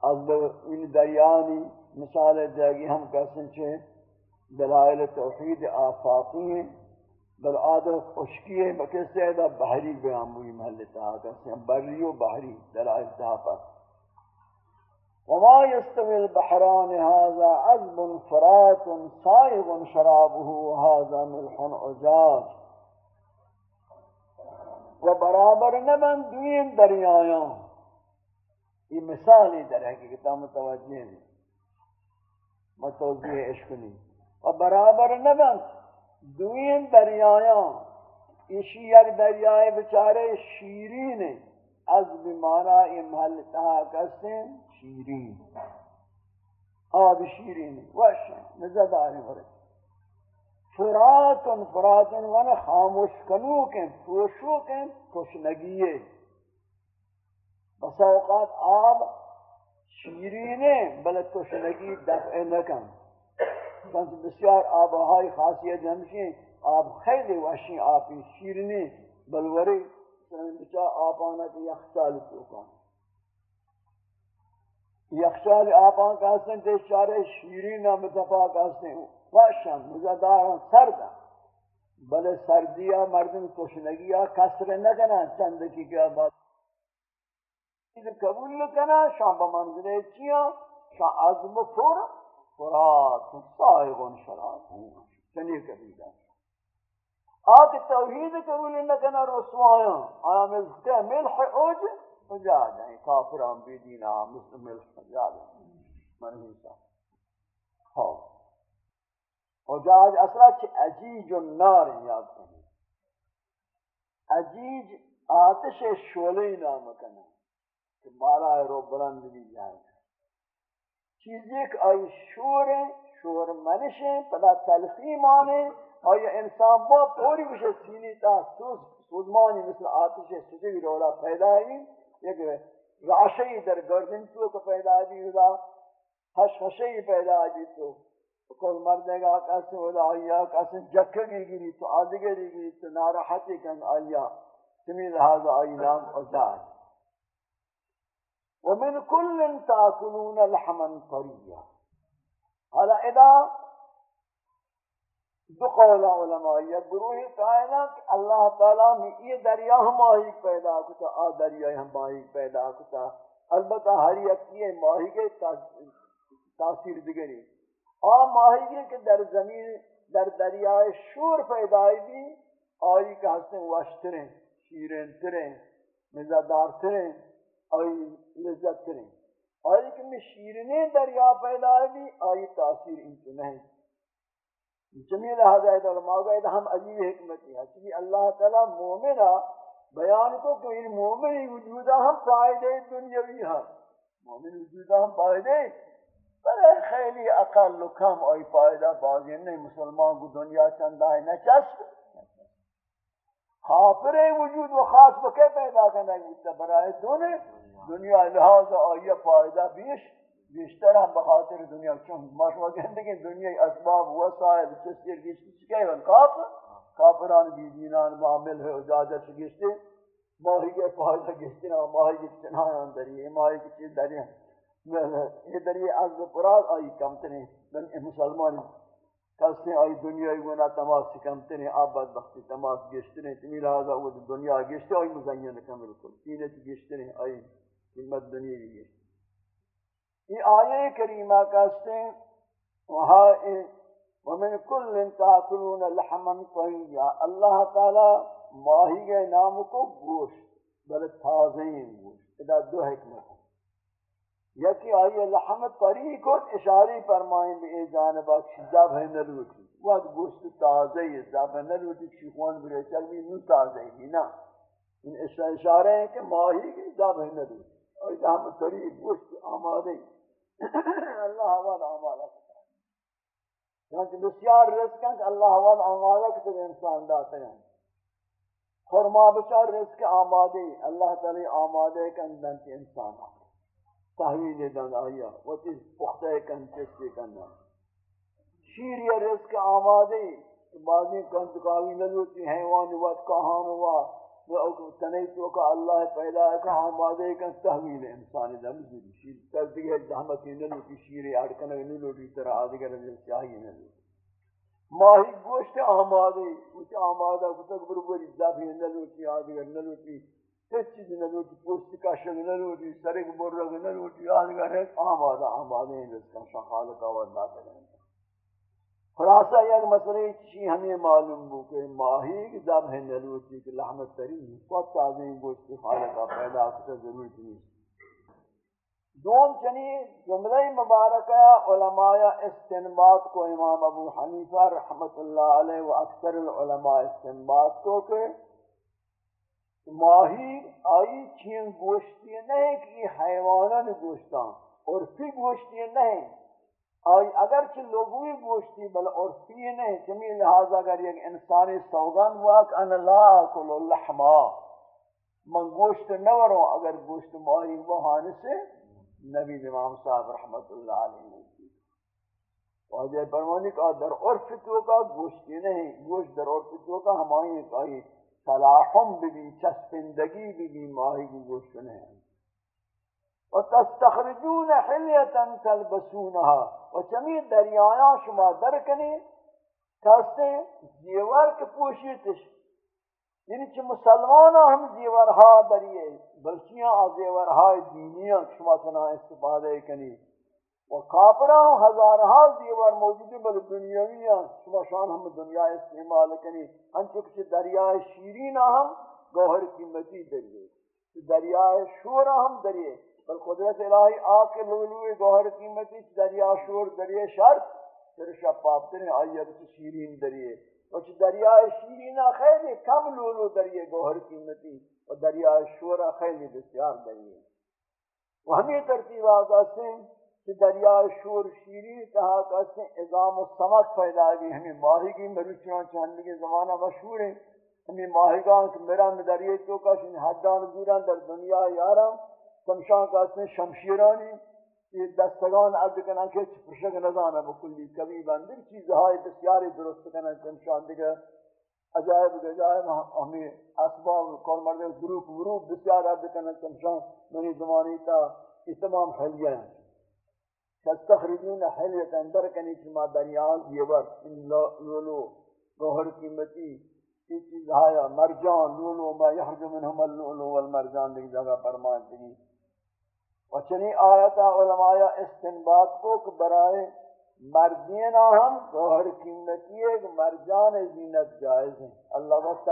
عذب ان دریانی مثال جاگی ہم کہتے ہیں، دلائل توحید آفاقی ہیں، بل آدھر خشکی ہے مکہ سے بحری بیان ہوئی محلتا کہتے ہیں بری و بحری دلائل تحفظ وما يستوي البحران هذا عذب فرات صائغ شرابه وهذا ملح عجاج۔ و برابر نبن دوین دریایان یہ مثالی در حقیقتا متوجہ ہے متوجہ عشق نہیں و برابر نبن دوین دریایان. اسی یک دریائے بچارے شیرین ہیں از بمانا یہ محل تہا کسیں شیرین. آب شیرین ہیں وحش. ہیں وشن نزدار ورد فراتن فراتن وانا خاموش کنوک ہیں کنوکن پوشوکن تشنگیه بس اوقات آب شیرینه بل تشنگی دفع نکن. چند بسیار آبهای خاصیت ہمشین آب خیلی وشین آبی شیرینه بلوری چند بچا آبانا که یخچالی توکن. یخشال آبان کہتے ہیں شار شیرین متفا کہتے ہیں واشم مزداران سرد. بلے سردیا مردم کشنگیا کسر نکنا چند کی کیا بات قبول نکنا شام بمنزل چیا شاہ عظم فور فرات سائغن شراب چنی کبھی دا آکھ توحید قبول نکنا رسوایاں آیا ملکہ ملح اوج؟ جا جائیں یعنی کافران بی دینا مسلم ملک جا جائیں منہی سا ہاں اور جاج اصلا چھ عجیج النار یاد کریں عجیج آتش شولی نام کنا کہ مالا رو بلند بھی جائے چیز ایک آئی شور ہے شور منش ہے پدا تلخی مانے اور یہ انسان با پوری بشے سینی تا سوز، سوزمانی مثل آتش سجوی رولا پیدا ہے یک راشی در گردن تو کو پیدا دی ہوگا خشخشی پیدا دی تو. کل مردے گا کیسے ہوگا آیا کیسے جکگی گری تو آدگری گری تو ناراحتی کن آیا. سمی لہذا آئی نام ازاد ومن كل تاكلون لحما طريا. حالا اذا دو قول علماء یک گروہی قائلہ کہ اللہ تعالیٰ میں یہ دریا ہم ماہی پیدا کتا، آ دریا ہم ماہی پیدا کتا. البتہ ہر یک یہ ماہی کے تاثیر دگری آ ماہی کے کہ در زمین، در دریائے شور پیدائی بھی آئی کہ ہستیں وشتریں شیریں تریں مزادار تریں آئی لذت تریں آئی کہ میں شیرنے دریا پیدائی بھی آئی تاثیر انتو نہیں۔ جمیل حضرت علماء گئے ہم عجیب حکمتی ہے کہ اللہ تعالی مومنہ بیان کو کہ ان مومن وجودہ ہم فائدے دنیاوی ہیں۔ مومن وجودہ ہم فائدے پر خیلی اقل کم آئی فائدہ بازی نہیں مسلمان کو دنیا چندہ ہے نچسب خافر وجود و خاص بکے پیدا کرنا ہے برائے دونے دنیا لحاظ آئی فائدہ بیش، بیشتر ہم بخاطر دنیا. چون ماشما کہتے ہیں دنیا اسباب وسائل چسیر گشتی چکے ہیں، کاف، کافران بی دینان معامل ہے اجازت گشتی ماہی کے فائدہ گشتی نا ماہی کے چنہایان دری ماہی کی چیز دری یہ دری عزب پراد آئی کمتنے مسلمان کسی آئی دنیا گونا تماس کمتنے آباد بختی تماس گشتنے تمی لہذا وہ دنیا گشتی آئی مزین کمل کل تینت گشتنے آئی قیمت دنیا گشتی یہ آیے کریمہ کہتے ہیں وہاں ومن کل تاکلون لحما طیّا اللہ تعالی ماہی کے نام کو گوشت بل تازین گوشت۔ ادا دو حکمت یکی آئیے لحم طری کو اشاری فرمائیں بے اے جانبا جب ہے نلوٹی وقت گوشت تازہ ہے، جب ہے نلوٹی شیخوان برے چلوی نو تازہ ہے، نا؟ ان اشارے ہیں کہ ماہی کی جب ہے نلوٹی اور لحم طری گوشت آمادے۔ اللہ حوال آمالہ کتا چونکہ بسیار رزق ہیں کہ اللہ حوال آمالہ کتا انسان داتے ہیں۔ خرما بچار رزق آمادے، اللہ تعالی آمادے کن دنتی انسان۔ آمادے تحویل دن آیا وہ چیز پختہ کن چستے کن۔ شیر یا رزق آمادے، بعضی کنتکاوی نلوتی، حیوان وقت کہان ہوا تنہی تو کہ اللہ پیدا ہے کہ آمادے کا تحویل انسانی دا مزید جی شیر تردگی ہے زحمتی نلوٹی شیر اڑکن نلوٹی طرح آدگر دل چاہیے نلوٹی ماہی گوشت آمادے کچھ آمادہ کتک بربری زبی نلوٹی آدگر نلوٹی ہیچ چیز نلوٹی پوست کشک نلوٹی سرک برگ نلوٹی آدگر ہے، آمادہ آمادے ہیں رزقا شخالک آور داتا ہے خلاصہ یک مسئلہ چی ہمیں معلوم ہو کہ ماہی کی ذبح نلوتی کی لحمت تری خود تعظیم گوشت کی خالقہ پیدا کرتا ضرورت نہیں دوم چنی جملہ مبارکہ علماء استنباط کو امام ابو حنیفہ رحمت اللہ علیہ و اکثر العلماء استنباط کو کہ ماہی آئی چین گوشتی نہیں کہ حیوانان گوشتاں اور پھر گوشتی نہیں آئی اگرچہ لوگوی گوشتی بل عرفی نہیں چمی لہذا اگر یک انسانی سوگان واک ان لا اکل اللحما من گوشت نوروں، اگر گوشت ماہی وہانے سے، نبی امام صاحب رحمت اللہ علیہ واجہ فرمانی کہ در عرف تو کا گوشتی نہیں، گوشت در عرف تو کا ہمائی کہی صلاحم بھی چسپندگی بھی ماہی کی گوشت نہیں۔ وتستخرجون حلية تلبسونها. وچمی دریایا شما درکنی کاستے دیوار کے پوشیتش یعنی چھ مسلمان ہم دیوارها بریئے بلکیاں دیوارها دینیاں شما تنا استفادہ کنی و کافران ہزارها دیوار موجود بل دنیاویاں شما شان ہم دنیا استعمال کنی انچہ کچھ دریائے شیرین ہم گوہر قیمتی دریئے دریائے شور ہم دریئے بل قدرت الہی آگ کے لولوی گوھر قیمتی دریا شور، دریا شرط پھر شفاف ترین آئیہ بچی شیرین دریئے۔ وچ دریا شیرین خیلی کم لولو دریئے گوھر قیمتی، و دریا شور خیلی بسیار دریئے۔ و ہمیں ترتیب آگا سے کہ دریا شور شیرین کہا کہتے ہیں ازام و سمک پیدا بھی ہمیں ماہی کی مروچیاں چاندی کے زمانہ مشہور ہیں۔ ہمیں ماہیگان کہ میرا مدریے تو کہا حدان دوران در دنیا یارم شمشان کہتے ہیں شمشیرانی یہ دستگان عرض کنا کہ پرشک نظام ہے بکلی کبھی بندر چیزہائی بسیاری درست کنا شمشان دیگر عجائب عجائب ہمیں اسباب کول مرد گروپ گروپ بسیار عرض کنا شمشان منی زمانی تا یہ تمام حلیہ ہیں تستخرجون حلیت اندر کنی چما دریان دیور ان لولو گوھر قیمتی یہ چیز آیا مرجان، لولو ما یحرج منہم اللولو والمرجان دیکھ جگہ فرمان دیگی و چنی آیتا علماء استنباد کو کہ برائے مردین ہم گوھر قیمتی ایک مرجان زینت جائز ہیں۔ اللہ وقت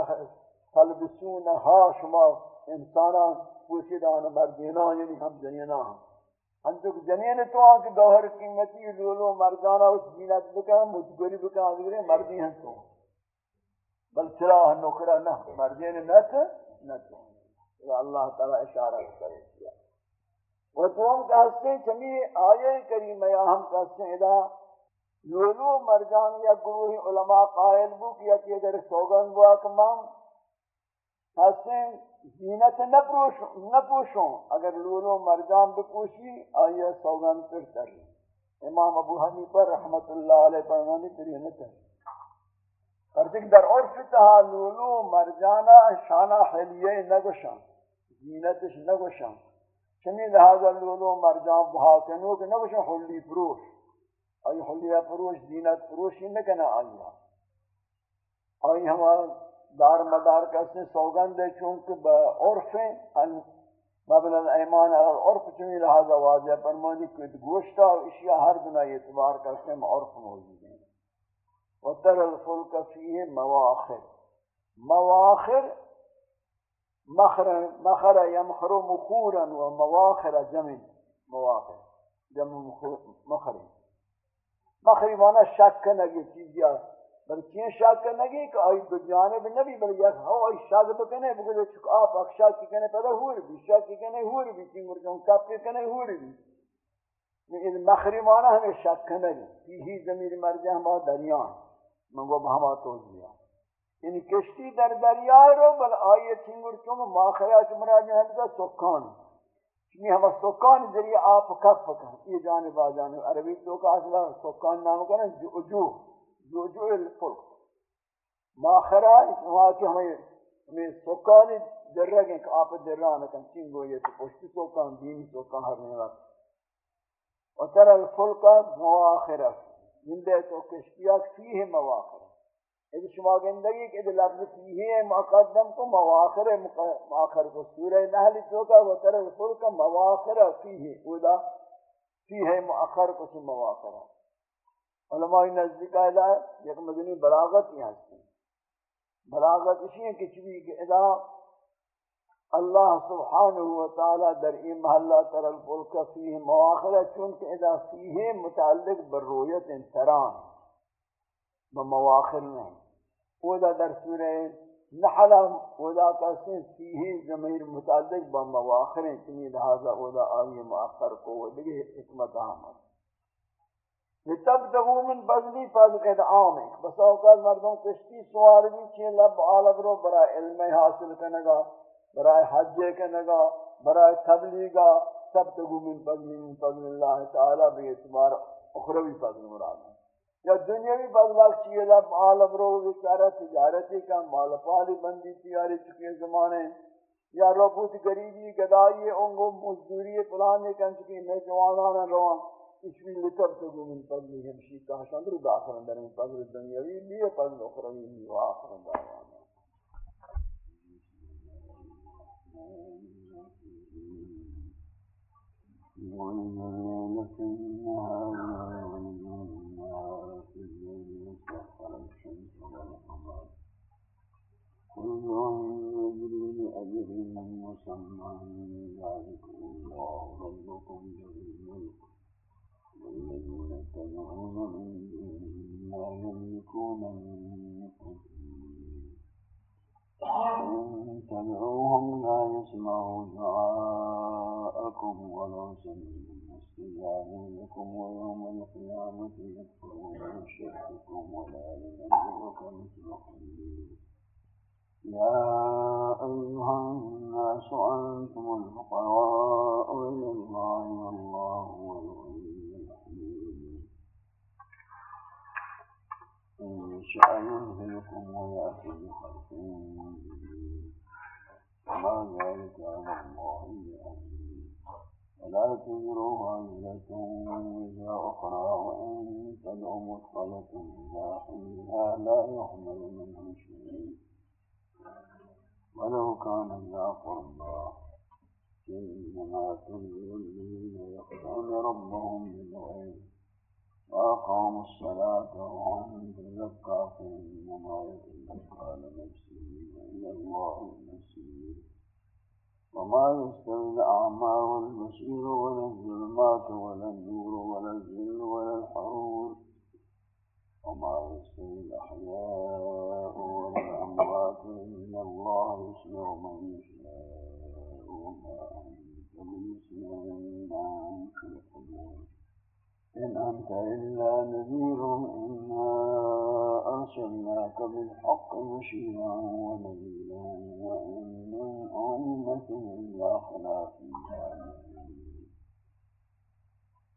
تلبسون ہا شما انسانان پوشیدان مردینان یعنی ہم جنینان ہم۔ انتو جنین تو آن کے گوھر قیمتی، لولو مردانا اس زینت بکا مجبری بکا آگرے مردی ہیں تو۔ بل سلاح نکرہ نہ مردین نت نت اللہ تعالی اشارہ کرے۔ کیا وہ تو ہم کہتے ہیں چمی آیے کریم یا ہم کہتے ہیں ادا لولو مرجان یا گروہ علماء قائل بو کیا کہ اگر سوگن بوا کمام کہتے ہیں زینت نپوشوں اگر لولو مرجان بپوشی آئیے سوگان پر تر۔ امام ابو حنیفہ رحمت اللہ علیہ فرمانی پر یہ نتر پرچک در عرف تہا لولو مرجانا شانا حلیے نگوشان زینتش نگوشان چمی لہذا لولو مرجان بہاکنو کہ نگوشان حلی پروش آئی حلیہ پروش زینت پروشی نکنا آئیہ آئی ہمارا دار مدار کسے سوگن دے چونکہ با عرف ان مبنى الایمان على العرف چمی لہذا واضح فرمانی کہ گوشتا و اشیاء ہر دنہ اعتبار کرتے ہیں عرف موجود ہیں وتر الفلک فیہ مواخر. مواخر مخر مخر یمخر مخورا و مواخر جمع مواخر. جمع مخر مخری. مانا شک نگی چیزیا بل چین شاک کرنگی کہ آئی دو جانب نبی بل یک ہو آئی شاک بکنے بگلے چک آپ اک شاک کی کنے پیدا ہوئی بھی شاک کی کنے ہوئی بھی چین مرکن کپ کی کنے ہوئی بھی. لیکن مخری مانا ہمیں شاک کرنگی کی ہی زمین مرجع ہما دریان من وہ بہما توز لیا یعنی کشتی در دریا رو، بل آئی چین مرکن ماخرہ چمراجع ہمیں سکان. یعنی چنی ہما سکان ذریعہ آپ کپ کن یہ جانب آ جانب. عربی تو کا اصلا سکان نام کرنا جو جو جو الفلک ماخرہ وہاں کہ ہمیں ہمیں سکان در رگیں کہ آپ در رہا نکن چنگو یہ تو پشتی سکان، دینی سکان ہر نہیں وقت و تر الفلک مواخرہ زندہ تو کشتیاک فیہ مواخرہ اذا شما گندگی کہ اذا لفظ فیہ مقدم کو مواخر مواخر کو سورہ نحل تو کا و تر الفلک مواخرہ فیہ اولا فیہ مؤخر کو مواخرہ علماء نزدیک آئلہ یک مدنی بلاغت یہاں سے بلاغت اسی ہیں کہ چوی کہ ادا اللہ سبحانہ وتعالی در این محلہ تر الفلک فیہ مواخرہ چونکہ ادا فیہ متعلق برویت انتران بمواخر میں۔ اودا در سورہ نحلہ اودا کہتے فیہ زمیر متعلق بمواخر چنی لہذا اودا آئی مؤخر کو وہ دیکھے حکمت آمد لتبتغوا من فضلی فضل ادعام بس اوقات مردوں کشتی سوار بھی چین لب عالم رو برای علم حاصل کنگا برای حج کنگا برای تبلیغا۔ تبتغوا من فضل من فضل اللہ تعالی، بے اعتبار اخروی فضل مراد۔ یا دنیاوی فضل چیئے لب عالم رو بیچارہ تجارتی کا مال پالی بندی تیاری چکے زمانے۔ یا روپوت گریبی گدائی انگو مزدوری پلانے کن چکی میں جوانانا روان۔ اشوی لکر تو گو من فضل ہمشی کہاشان در داخل اندر من فضل دنیاوی لیے فضل اخروی لیے آخر دعوانا وَإِنَّ اللَّهَ فِي كُلٌّ يَجْرِي لِأَجَلٍ مُّسَمًّى ذَلِكُمُ اللَّهُ إن تدعوهم لا يسمعوا دعاءكم ولو سمعوا استجابوا لكم ويوم القيامة يكفرون بشرككم ولا ينبئك مثل خبير يا أيها الناس أنتم الفقراء إلى الله والله هو الغني إن شاء يذهبكم ويأتي بخلق وما ذلك على الله ولا تزر وازرة وزر تدعو مدخلة إلى حلها لا يحمل منه شيء. ولو كان ذا قربى إنما تنذر الذين يخشون ربهم بالغيب وأقاموا الصلاة وهم تزكى فإنما يتزكى لنفسه وإلى الله المسير وما يستوي الأعمى والبصير ولا الظلمات ولا النور ولا الذل ولا الحرور وما يستوي الأحياء ولا الأموات إن الله يسمع من يشاء وما أنت بمسمع من في القبور. إن أنت إلا نذير إنا أرسلناك بالحق بشيرا ونذيرا وإن من أمة إلا خلا فيها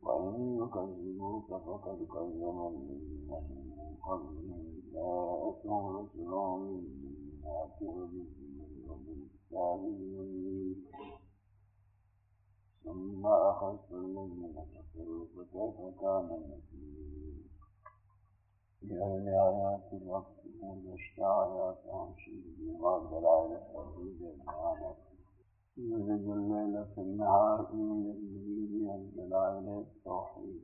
وإن يكذبوك فقد كذب الذين من قبلهم جاءتهم رسلهم بالبينات وبالزبر وبالكتاب ثم أخذت الذين كفروا فكيف كان نكير في آيات الوقت وجشت آيات عشير بما دلائل التوحيد البيانات يولد الليل في النهار يولد الليل الدلائل التوحيد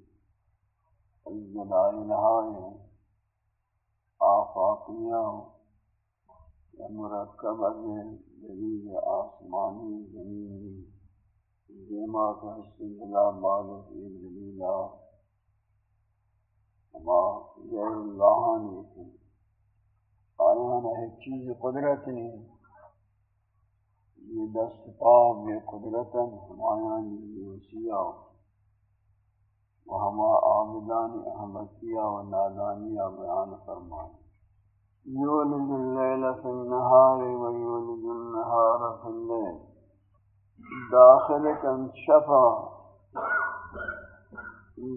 الدلائل هاي آفاقية مركبة دليل آسماني زميني دیما کا استدلا مالک این دلیلا اما غیر اللہ نیتی آیان ہے چیز قدرت نہیں یہ دست پاہ میں قدرتا ہمایان یوسیہ و ہما آمدان احمدیہ و نادانیہ بیان فرمان یولد اللیل فی النهار و یولد النهار فی اللیل. داخل کن شفا،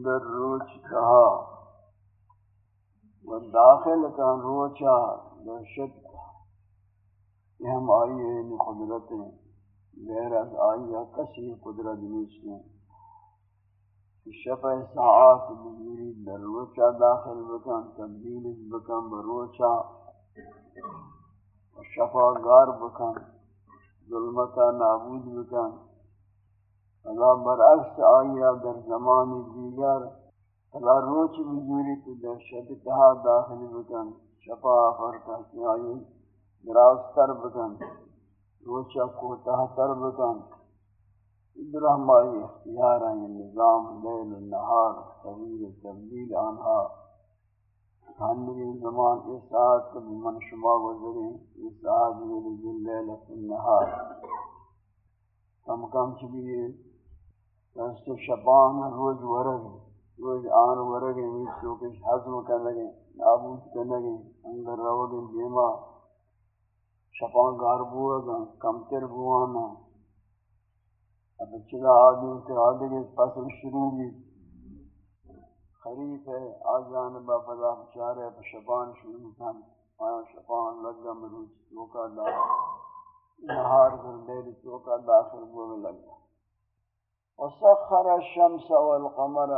در روچ کہا و داخل کن روچا، در شد یہ ہم آئیے یعنی ان قدرتیں غیر از آئیہ کسی قدرت نیچنے شفا ساعات بگیری در روچا داخل بکن، تبدیل بکن بروچا و شفا گار بکن ظلمتا نابود بکن۔ ادا برعکس آیا در زمان دیگر ادا روچ بجوری تو در شد کہا داخل بکن، شفا فرقہ کی آئی دراز تر بکن روچا کوتاہ تر بکن. ادرہمائی اختیار ہیں، نظام لیل النہار، طویل تبدیل آنہا. ہنگی زمان اس ساعت کو من شما گزریں اس ساعت میں لیل فی النہار. کم کم چلی دست شبان روز ورگ، روز آن ورگ ہیں چوکش حضم کرنے گے نابود کرنے گے اندر روگ دیما شپان گار بوگا کم تر بوانا اب چلا آدمی کے آدمی فصل شروع بھی خریف ہے آجان با پدا بچارے پا شبان شروع کن آیا شبان لگا مروچ چوکا داخل نهار در لیل چوکا داخل بوگ لگا وسخر الشمس والقمر،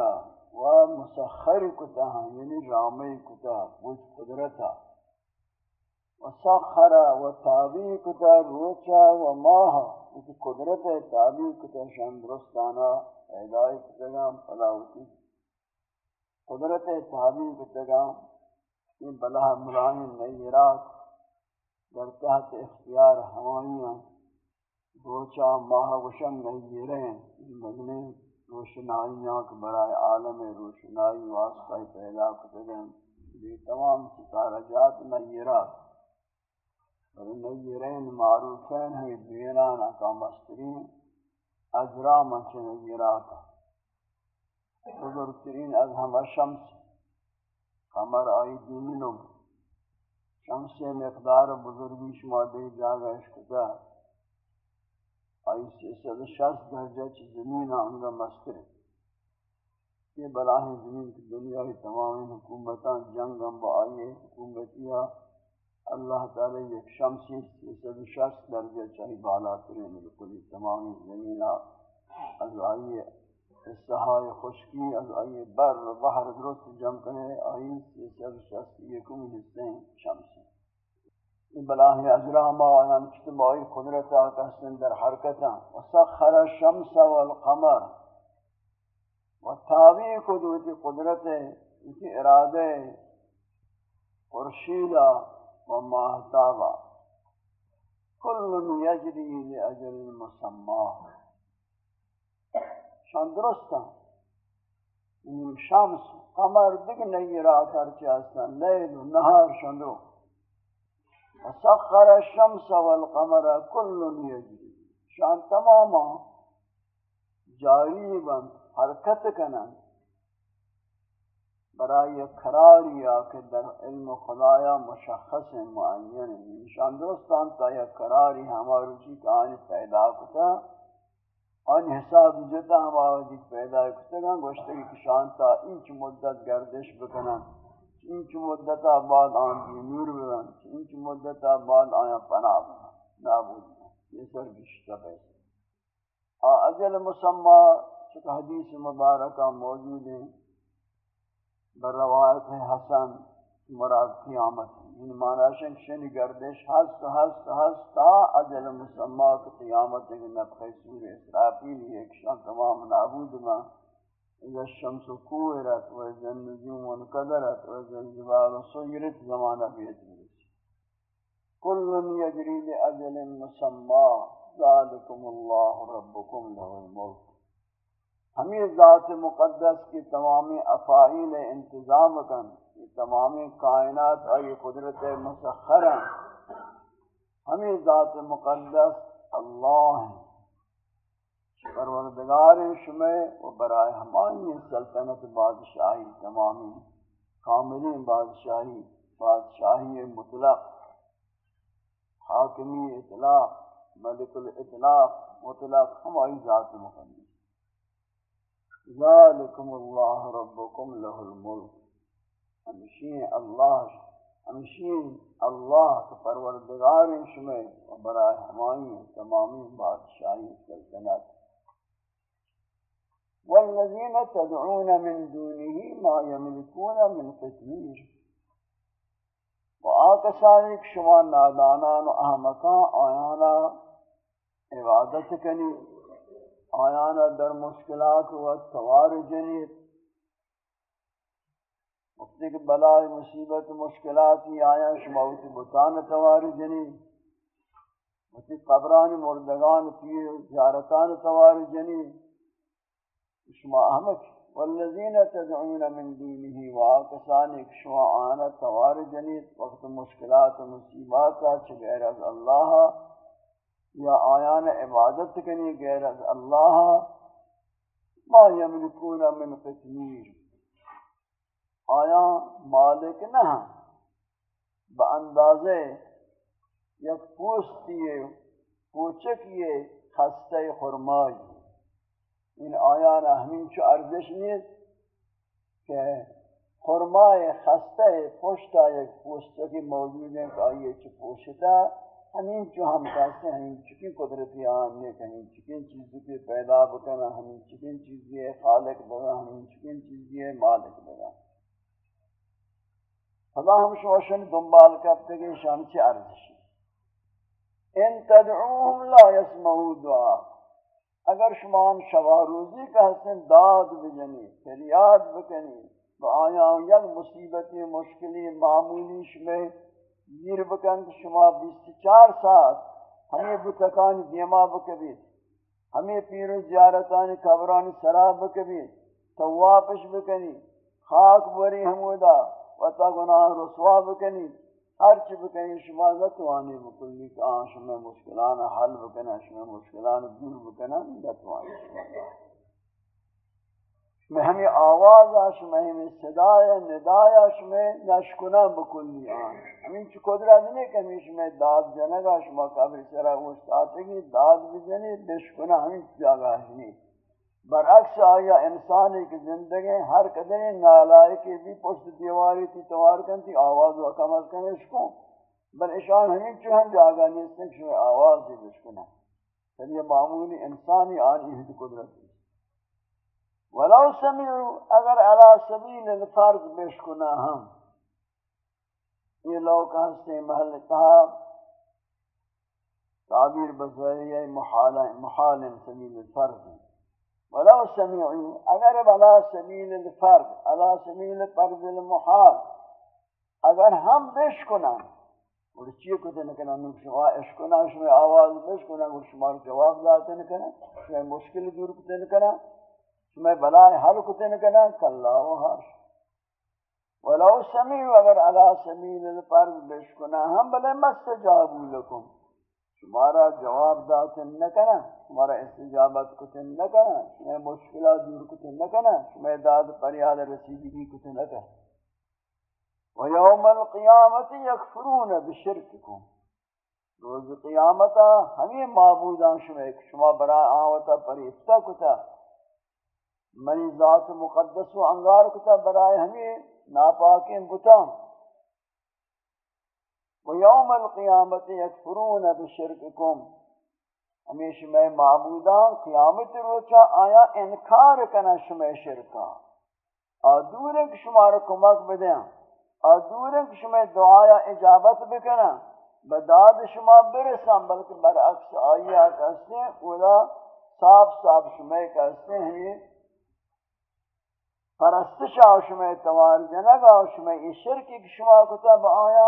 و مسخر کتا یعنی رامی کتا وہ قدرتا وسخر و تابی کتا روچا و ماہ اس قدرت تابی کتا شان درستانا پیدای کتا فلاوتی قدرت تابی بتگا یہ بلا ملاحم نیرات در تحت اختیار ہوائیاں روچا ماہ وشن نیریں مدنی روشنائیاں کے برائے عالم روشنائی واسطہ پیدا کتگا یہ تمام ستارہ جات نیرات اور نیرین معروفین ہوئی دیران کا مسترین اجرام سے نیرات بزرگترین از همه شمس، قمر آئی دیمینم شمس مقدار بزرگی شما دی جاگہ اشکتا آئی سی سد شخص درجہ چی زمین آنگا مستر۔ یہ بلاہ زمین کی دنیا کی تمام حکومتان جنگ ہم با آئی حکومتیا اللہ تعالی یک شمسی سی سد شخص درجہ چاہی بالا ترین بکلی تمام زمین از آئی سہائے خشکی، از آئی بر و بحر درست جم کنے آئی سی سب یکم حصے شمسی این بلاہ اجرام آیان کتب آئی قدرت آتا حسن در حرکتا و سخر الشمس والقمر۔ و تابع قدرت قدرت اسی ارادے قرشیلا و ماہتابا کل یجری لأجل مسمح شان درستان یعنی این شمس، قمر دیگه نیرا کرچه هستن لیل و نهار شان درو وسخر الشمس والقمر كل يجري. شان تماما جاری بند حرکت کنن برای قراری یا که در علم خدایا مشخص معین شان درستان تا یک قراری ہمارو چی کہانی پیدا کتا، آن حساب جتا ہم آوازی پیدا کتا کتگاں گوشتے کہ شانتا انچ مدت گردش بکنن انچ مدت بعد آن بی نور بگن انچ مدت بعد آیا پناہ بگن نابود یہ سر گشتا بیسے اجل مسمى چکہ حدیث مبارکہ موجود ہیں بر روایت حسن مراد قیامت این یعنی معنی شنک شنی گردش هست هست هست تا اجل مسمى قیامت کے نفخ سور اسرافیل ایک شان تمام نابود ما اذا الشمس كورت واذا النجوم انكدرت واذا الجبال صيرت زمانہ بیت كل يجري لأجل مسمى ذلكم الله ربكم له الملك ہمیں ذات مقدس کی تمامی افعیل انتظام کن، یہ تمام کائنات اور قدرت مسخر ہمیں ذات مقدس اللہ ہیں۔ پروردگار شمع و برائے ہمانی سلطنت بادشاہی تمامی کاملی بادشاہی بادشاہی مطلق، حاکمی اطلاق، ملک الاطلاق مطلق ہماری ذات مقدس۔ ذلكم الله ربكم له الملك. امشين الله امشين الله که پروردگار شما و برای همانی تمامی بادشاهی سلطنت. والذين تدعون من دونه ما يملكون من قطمير و آکسانی که شما نادانان و احمقان آیانا عبادت کنید. آیانا در مشکلات و توار جنید. وقتی کہ بلائے مصیبت مشکلاتی آیا شماوتی بطان توار جنید. وقتی قبران مردگان پیر زیارتان توار جنید. شما احمد والذین تدعون من دونه وآکسانی شما آنا توار جنید. وقت مشکلات و مصیبات چھ از اللہ یا آیان عبادت کنی غیر از اللہ، ما یملکون من قتمیر آیا مالک نہ با اندازے یک پوستی پوچکی خسته خرمائی. این آیان ہمین چو ارزش نیست کہ خرمای خسته پشتا یک پوستکی موجود ہے کہ آئیے چو پوشتا ہمیں جو ہم کہتے ہیں ہمیں چکی قدرتی آنے کہ ہمیں چکن چیزی کے پیدا بکنا ہمیں چکن چیزی خالق بگا ہمیں چکن چیزی مالک بگا خدا ہم شوشن دنبال کرتے کہ شان چی عرضشی ان تدعوهم لا يسمعوا دعا۔ اگر شما ہم شبہ روزی کا حسن داد بجنی، فریاد بکنی با آیا یک مصیبتی، مشکلی، معمولی شمی گیر بکن شما بیست چار ساعت ہمیں بتکان دیما بکبید ہمیں پیر و زیارتان قبران سرا بکبید توافش بکنی خاک بری حمودا و تا گناہ رسوا بکنی ہر چی بکنی شما نتوانی بکلی کہ آن شما مشکلان حل بکنا شما مشکلان دور بکنا نتوانی شما میں ہمیں آواز آش، میں ہمیں صدای ندای آش، میں نشکنہ بکلی آن ہمیں چو قدرت نہیں کہ ہمیں شما داد جنگا شما قبر سرا گوشتاتے گی، داد بزنی بشکنہ ہمیں جاگا نہیں برعکس آیا انسانی کی زندگی، ہر قدر نالائی کی بھی پشت دیواری تھی توار کنتی آواز و کم از کم اشکو بل اشان ہمیں چو ہم جاگا نہیں سنک شما آواز دی بشکنہ پھر یعنی یہ معمولی انسانی آنی ہی قدرت۔ دی. ولو سمعوا اگر على سبیل الفرض بشکنا ہم، یہ لوگ ہستے محل کہا تعبیر بذریعہ محال محال سبیل الفرض ولو سمعوا اگر على سبیل الفرض على سبیل فرض المحال، اگر ہم بشکنا اور چیئے کتے نکنا نم شما اشکنا شما آواز بشکنا اور شما جواب داتے نکنا شما مشکل دور کتے نکنا شما بلائے حل کتے نکنا کلا و حاش ولو سمیع اگر علا سمیل الفرض بشکنا، ہم بلے مستجابو لکم۔ شمارا جواب داتے نکنا شمارا استجابت کتے نکنا شما مشکلات دور کتے نکنا شما داد پریاد رسیدگی کتے نکنا ويوم القيامة يكفرون بشرككم۔ روز قیامتا ہمیں معبودان شما، ایک شما برا آوتا پریفتا کتا۔ منی ذات مقدس و انگار کتا برای ہمیں ناپاکین بتا ویوم القیامت یکفرون بشرککم۔ ہمیں شما معبودان قیامت روچا آیا، انکار کنا شما شرکا آدور ایک شما رو کمک بدیں اور دور کہ شما دعایا اجابت بکنا۔ بداد شما برسان بلکہ برعکس آئیا کہتے ہیں اولا صاف صاف شما کہتے ہیں پرستشا شما توار جنگا شما یہ شرکی کہ شما کتا با آیا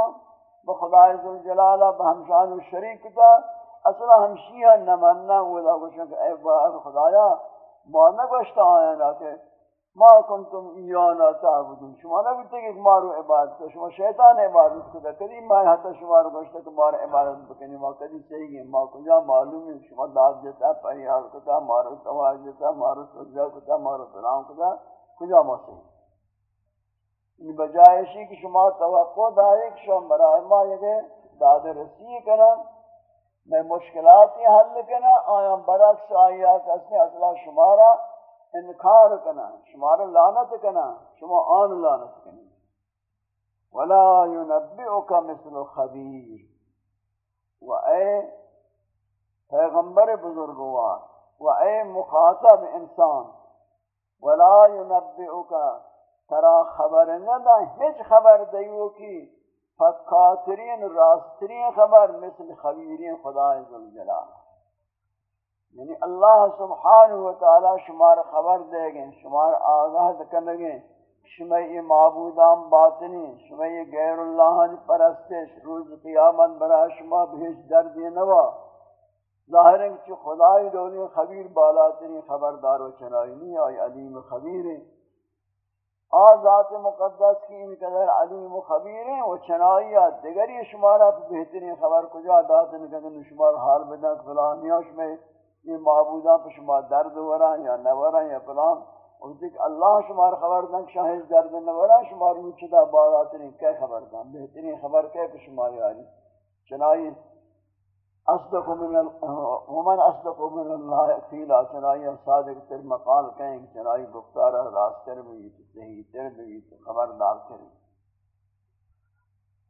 بخدای ذوالجلالہ بہمشان و شریک کتا، اصلا ہمشیہ نمانا اولا کچھ کہ اے خدایا مانا گوشتا آیا نا کہ ما کنتم ایانا تعبدون شما نبیتے کہ ما رو عبادت کرو شما شیطان عبادت کرو کدی ما حتی شما رو گوشتا کہ ما رو عبادت بکنی ما کدی صحیح گئی ما کجا معلوم ہے شما داد جتا پریاد کتا، ما رو تواج جتا، ما رو سجا کتا، ما رو سلام کتا. کجا ما صحیح ان یعنی بجائشی کہ شما توقع داری کہ شما برای ما یہ داد رسی کنا، میں مشکلاتی حل کنا آیا برعکس آیا کسی اصلا شمارا انکار کنا، شما را لعنت کنا، شما آن لعنت کنا۔ ولا ينبئك مثل خبیر۔ و اے پیغمبر بزرگوار، و اے مخاطب انسان ولا ينبئك، ترا خبر ندا ہیچ خبر دیو کی، فکاترین، راسترین خبر مثل خبیرین خدا عزوجلال. یعنی اللہ سبحانہ و تعالی شمار خبر دے گئے شمار آگاہ دکن گے شما معبودان باطنی شما غیر اللہ پرستش، روز قیامت برا شما بھیج در دینوا ظاہر ہے کہ خدای دونی خبیر بالاترین خبردار و چنائی نہیں، آئی علیم خبیر ہیں آزات مقدس کی انقدر علیم و خبیر ہیں، وہ چنائیات دیگر یہ شمارہ بہترین خبر کجا داتن کہ شمار حال بدن فلانیاں شما یہ معبودان پر شما درد ورا یا نورا یا فلان۔ اور دیکھ اللہ شمار خبر دن شاہد درد نورا شمار مچدا باغاترین کیا خبر دن، بہترین خبر کیا پر شما یاری۔ چنائی اصدق من ومن اصدق من اللہ قیلا چنائی صادق تر مقال کہیں، چنائی گفتارہ راستر بھی، صحیح تر بھی، خبردار کریں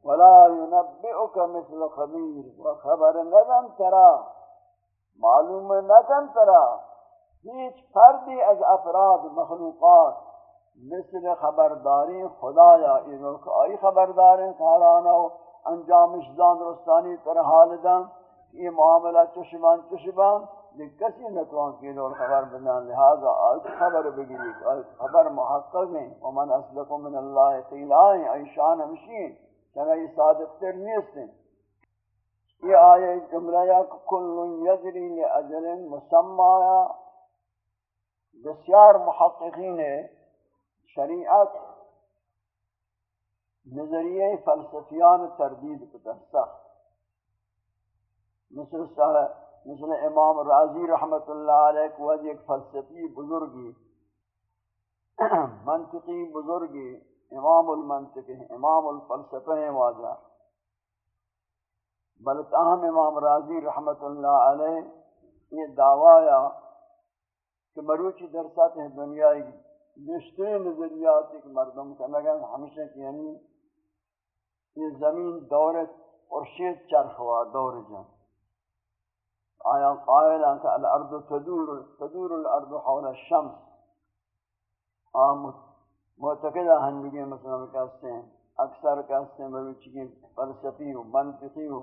ولا ينبئك مثل خبير وخبر ندن ترى معلوم نکن ترا۔ هیچ فردی از افراد، مخلوقات، مثل خبرداری خدا یا اینو که آئی خبرداری کارانا و انجامش دان رستانی تر حال دن یہ معاملہ چشمان چشمان، یہ کسی نتوان کی دور خبر بدن لہذا آئی خبر بگیری آئی خبر محقق ہیں، ومن اسلکم من اللہ قیلائیں ایشان ہمشین چنہ یہ صادق تر نیست ہیں۔ یہ آیے جملہ یا کل یجری لأجل مسمى بسیار محققین شریعت نظریہ فلسفیان تردید کتا سخت۔ مثل مثل امام راضی رحمت اللہ علیہ کو ایک فلسفی بزرگی، <clears throat> منطقی بزرگی، امام المنطق امام الفلسفہ واضح بل تاہم امام راضی رحمت اللہ علیہ یہ دعویٰ کہ مروچی در سطح دنیای نشتر نظریات، ایک مردم کا لگا ہمیشہ کہ یعنی یہ زمین دورت ارشید چرخ ہوا، دور جان آیا قائل کہ الارض تدور تدور الارض حول الشمس. آم معتقدہ ہنگی مثلا کہتے ہیں، اکثر کہتے ہیں مروچی کی فلسفی ہو، منطقی ہو،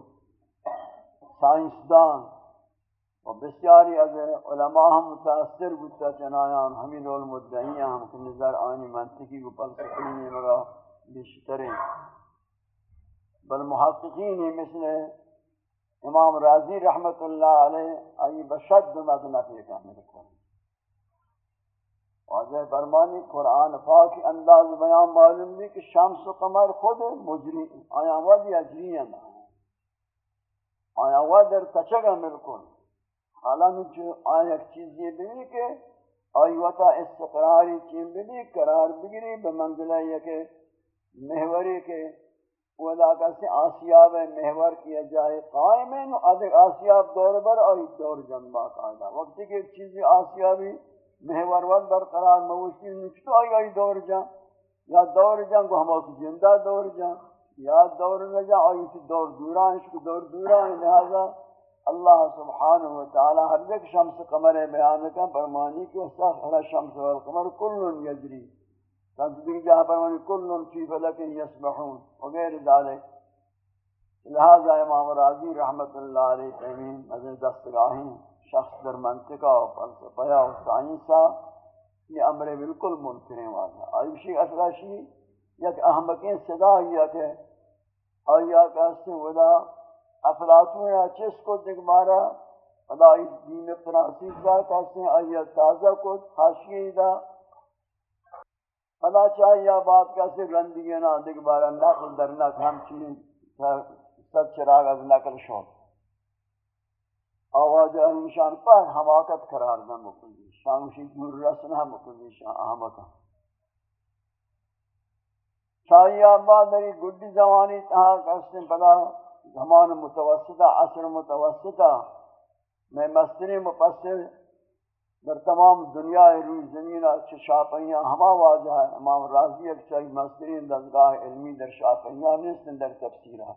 سائنسدان. و بسیاری از علماء ہم متاثر بودتا چنایان ہمیں رول مدعیاں ہم کے نظر آنی منطقی کو فلسفی میں مگا بیشتریں بل محققین مثل امام راضی رحمت اللہ علیہ، آئی بشد مدنہ پیکا میرے کو واضح فرمانی، قرآن پاک انداز بیان معلوم بھی کہ شمس و قمر خود مجری، آیا ودی اجری ہیں۔ آیا ود در تچگا ملکن۔ حالانکہ جو آیا ایک چیز یہ بھی کہ آئیوتا استقراری چین بھی قرار بگری بمنزلہ یہ کہ محوری کے ودا سے آسیاب محور کیا جائے قائم ہے ادھر آسیاب دور بر آئی دور جنبا قائدہ وقتی کہ ایک چیزی آسیابی، محور ود برقرار موشی نچتو آئی آئی دور جان یا دور جان کو ہمارا کی زندہ دور جان یا دور نہ جان آئی سی دور دوران، اس کو دور دوران۔ لہذا اللہ سبحانہ وتعالی ہر ایک شمس قمر بیان کا فرمانی کہ سخر شمس والقمر کل یجری۔ تاکہ دیکھ جہاں فرمانی کل فی فلک یسبحون وغیر ذالک. لہذا امام راضی رحمت اللہ علیہ تیمین مزید دستگاہیں، شخص در منطقہ و فلسفہ و سائنسا یہ امر بالکل منکریں والا آئیشی اصلاشی یک احمقین صدا ہیا کہ آیا کہتے ودا، افلاطون یا چس کو دیکھ مارا ادائی دین فرانسیس دا کہتے ہیں آیا تازہ کو حاشیئی دا ادا چاہیے بات کیسے رندگی نا دیکھ بارا نقل در نقل ہم چیز سب چراغ از نقل شوق آواز انشان پر حماقت قرار نہ مکلی شامشی دور رس نہ مکلی شان احمقا شاہی آباد دری گڈی زمانی تہا کسن پدا زمان متوسطہ، عصر متوسطہ، میں مستری مپسر در تمام دنیا روی زمین چھ شاپیاں ہما واجہ ہے امام راضی ایک چاہی مسترین دزگاہ علمی در شاپیاں نیستن در تفسیرہ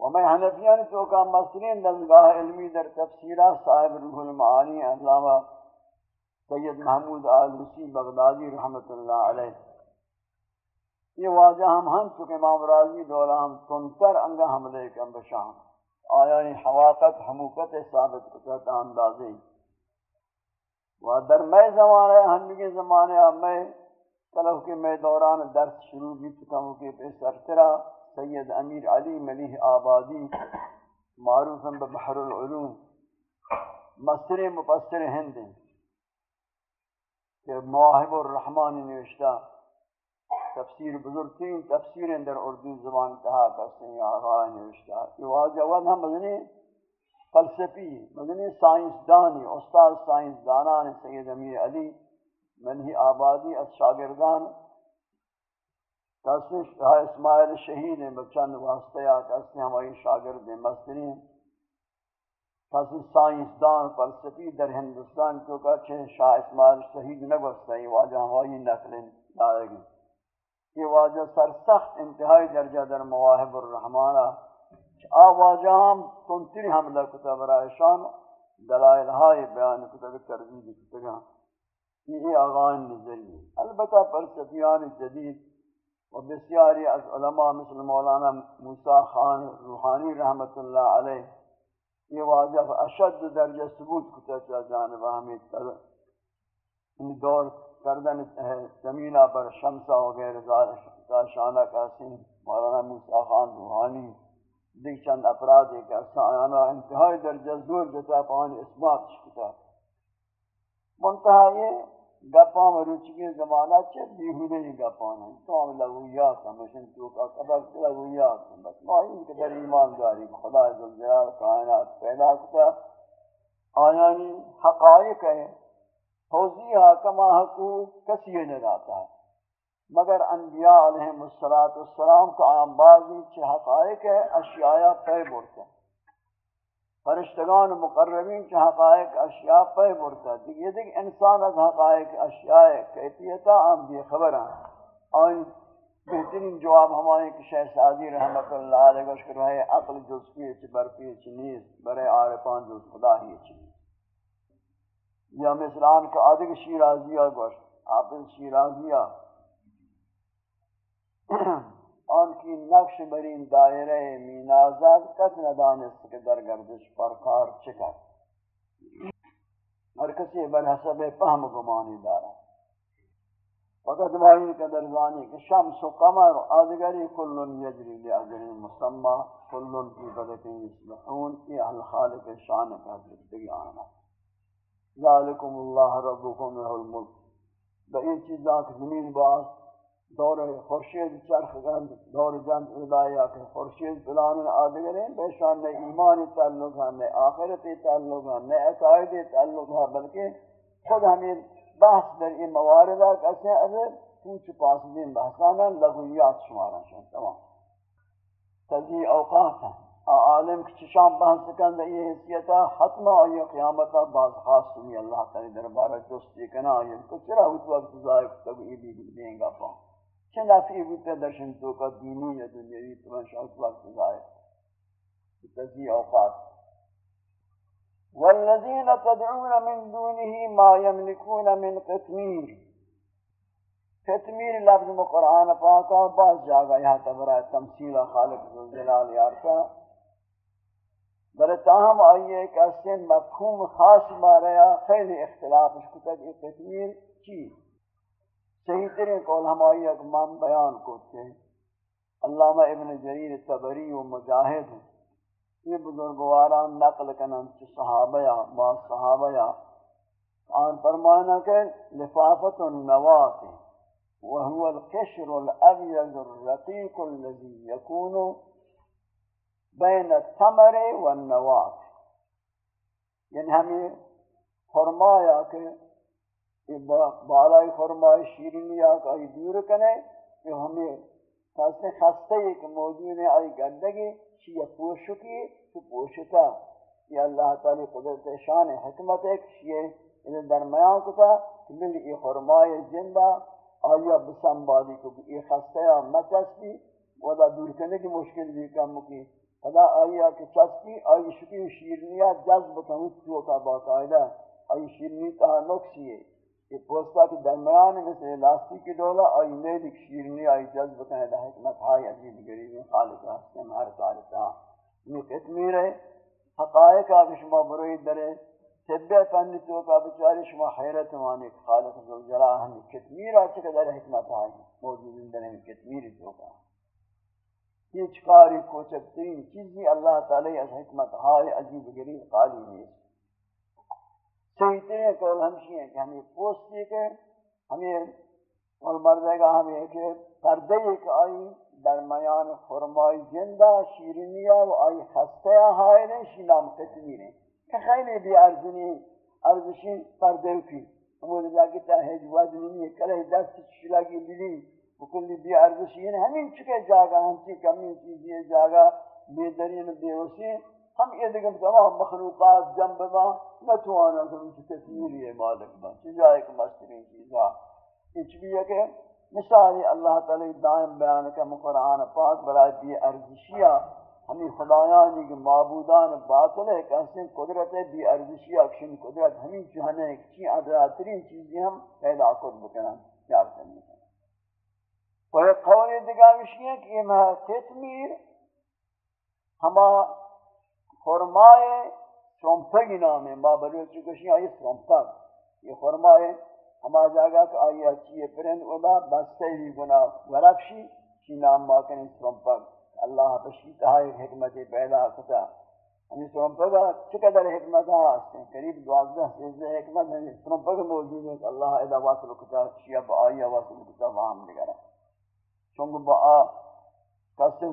و میں حنفیان تو کا مصرین دلگاہ علمی در تفسیرہ صاحب روح المعانی علامہ سید محمود آلوسی بغدادی رحمت اللہ علیہ. یہ واجہ ہم ہم چکے امام راضی دولا ہم تنتر انگا حملے کم بشان. آیا حواقت حموقت ثابت کتا اندازی و در میں زمانے ہنگی زمانے میں کلو کے میں دوران درس شروع بھی چکا ہوں کہ پہ سرسرہ سید امیر علی ملیح آبادی معروف بحر العلوم، مصر مفسر ہند کہ مواہب الرحمن نوشتہ تفسیر بزرگترین تفسیر در اردو زبان کہا کرتے ہیں آغاہ نوشتہ۔ یہ واجہ ود ہم مدنی فلسفی، مدنی سائنس دانی، استاد سائنس دانان سید امیر علی ملیح آبادی از شاگردان کسی شاہ اسماعیل شہید ہیں بچان واسطہ یا کسی ہماری شاگرد ہیں مسترین کسی سائنسدان فلسفی در ہندوستان کو کہتے ہیں شاہ اسماعیل شہید نہ نگوستا یہ واجہ ہماری نقل لائے گی یہ واجہ سرسخت انتہائی درجہ در مواہب الرحمانہ آ ہم تنتری حملہ کتب رائشان دلائل ہائی بیان کتب ترزیب کتگاں یہ آغان نظری البتہ فلسفیان جدید و بسیاری از علماء مثل مولانا موسیٰ خان روحانی رحمت اللہ علیہ یہ واضح اشد درجہ ثبوت کتا چاہ جانب ہمیں ان یعنی دور کردن زمینہ پر شمسہ وغیر کا شانہ کاسی مولانا موسیٰ خان روحانی دیکھ چند افراد ایک سایانہ انتہائی درجہ زور جتا پانی اثبات شکتا منتہا یہ، گپاں مروچ کے زمانہ چے بیہودے ہی گپاں ہیں۔ تو ہم لغویات ہمشن تو کا قبر لغویات ہیں۔ بس معین کے در ایمان داری، خدا ذوالجلال کائنات پیدا کتا۔ آیانی حقائق ہے توضیحہ کما حقوق کسی نے راتا ہے مگر انبیاء علیہ السلام والسلام کا آیام بعضی چھ حقائق ہے اشیاء پہ بڑھتے ہیں فرشتگان مقربین کے حقائق، اشیاء پہ بڑھتا برتا یہ دیکھ، انسان از حقائق، اشیاء کیفیتا ہم بھی خبر ہیں۔ اور بہترین جواب ہمارے کہ شیخ سعدی رحمت اللہ علیہ وشکر ہے، عقل جزفی چی برفی چی نیز، برے عارفان جز، خدا ہی چی یا مثلان کا آدھگ شیرازی اور گوشت حافظ شیرازیہ۔ آن کی نقش برین دائرہ مینازد کس ندانست کہ در گردش پر کار چکر؟ ہر کسی بر حسب فهم گمانی دارا۔ فقط ماہین قدر زانی کہ شمس و قمر، آدگری کلن یجری لعجر مسمى کلن کی بدکن یسلحون یہ اہل خالق شان کا زندگی آنا ذالکم اللہ ربکم له الملک۔ بئی چیزاں زمین باز دور خورشید چرخ گند دور جند ادایا کہ خورشید فلان آدگر ہیں بے شان نے ایمان تعلق ہے نہ آخرت تعلق ہے نہ عقائد تعلق ہے بلکہ خود ہمیں بحث در این مواردہ کیسے اگر پوچھ پاس دین بحثانا لغویات شمارا شن تمام. تجی اوقات ہیں عالم کی چشام بحث کن در یہ حیثیتا حتما آئی قیامتا بعض خاص سنی اللہ تعالی دربارہ جستی کنا آئی کو چرا اس وقت ظاہر تب یہ بھی دیں گا پاؤں چه نفعی بودتا درشن تو کا دینی یا دنیاوی تو من وقت ضائع تزی اوقات والذین تدعون من دونه ما يملكون من قتمیر قتمیر لفظ میں قرآن پاکا بعض جاگا یہاں تبرا تمثیل خالق ذوالجلال یارتا بلے تاہم آئیے کہ اس سے مفہوم خاص ماریا خیلی اختلاف اس کو تک یہ قتمیر چیز صحیح ترین قول ہمائی اکمام بیان کرتے ہیں۔ علامہ ابن جریر تبری و مجاہد یہ بزرگواران نقل کنن چی صحابہ صحابیہ با صحابیہ آن فرمانا کہ لفافت النوات وهو القشر الابيض الرقيق الذي يكون بين التمر والنوات یعنی ہمیں فرمایا کہ بالای فرمای شیرینی یا کئی دور کنے، کہ ہمیں خاصے خستے ایک موجود ہے آئی گندگی شیع پوشکی، تو پوشتا یہ اللہ تعالی قدرت شان حکمت ایک شیع انہیں درمیان کتا کہ مل ای فرمای جندہ آیا بسنبادی کو یہ خستے یا مچسکی، ودا دور کرنے کی مشکل بھی کم کی۔ خدا آیا کہ چسکی، آئی شکی شیرنیہ جذب کنو تو کا باقاعدہ۔ آئی شیرنی تا نقصی ہے۔ کہ پوستا کے درمیان میں سے لاستی کی ڈولا اور یہ لکھ شیرنی آئی جذب کہنے دا حکمت ہائی عجیب گریب خالق راستے حسن ہر خالقہ یہ قتمیر ہے حقائق آپ شما بروئی درے طبع پنی تو کا بچاری شما حیرت مانی خالق ذوالجلال ہمیں قتمیر آچے کہ در حکمت ہائی موجود اندر ہمیں قتمیر تو کا۔ یہ چکاری کوچک ترین چیزی اللہ تعالی از حکمت ہائی عجیب گریب خالی نہیں چاہتے صحیح قول ہمشی ہیں کہ ہمیں پوستی کے ہمیں اور مردے گا ہمیں ایک پردے ایک آئی درمیان فرمائی جندہ شیرینیہ و آئی خستے آہائے نے شی نام قتمیر کہ خیلی بھی ارزنی، ارزشی پردے کی امود اللہ کی تحیج وزنی ہے کلے دست شلگی لیلی۔ وکلی بھی ارزشی ہیں ہمیں چکے جاگا، ہم چی کمی چیزی جاگا، بے درین، بے وسیع۔ ہم یہ دیکھیں تمام مخلوقات جنب ما نتوانا کہ ان کی تفیلی مالک ما چیزا ایک مسترین چیزا اچھ بھی ہے کہ مثالی اللہ تعالی دائم بیان کا قرآن پاک برای بھی ارزشیہ ہمیں خدایانی کے معبودان باطل ہے، کہ اسیں قدرت ہے بھی ارزشیہ اکشن قدرت، ہمیں چوہنے ایک چی ادراترین چیزیں ہم پیدا کر بکنا، پیار کرنے کا وہ ایک قول دگاوشی ہے کہ یہ تتمیر ہما خرمائے سرمپگی نام ہے ما بلوچی کشی آئی سرمپگ یہ خرمائے ہما جاگا کہ آئی اچھی پرند اولا بستے ہی گنا ورفشی چی نام ما کنی سرمپگ اللہ بشیت ہے حکمت پیدا کتا. یعنی ہمیں سرمپگا چقدر حکمت ہے قریب دوازدہ سیزدہ حکمت ہے سرمپگ موجود ہے کہ اللہ ادا واصل کتا. شیعہ با آئی واصل کتا. وہاں لگرہ چونکہ با آ کسی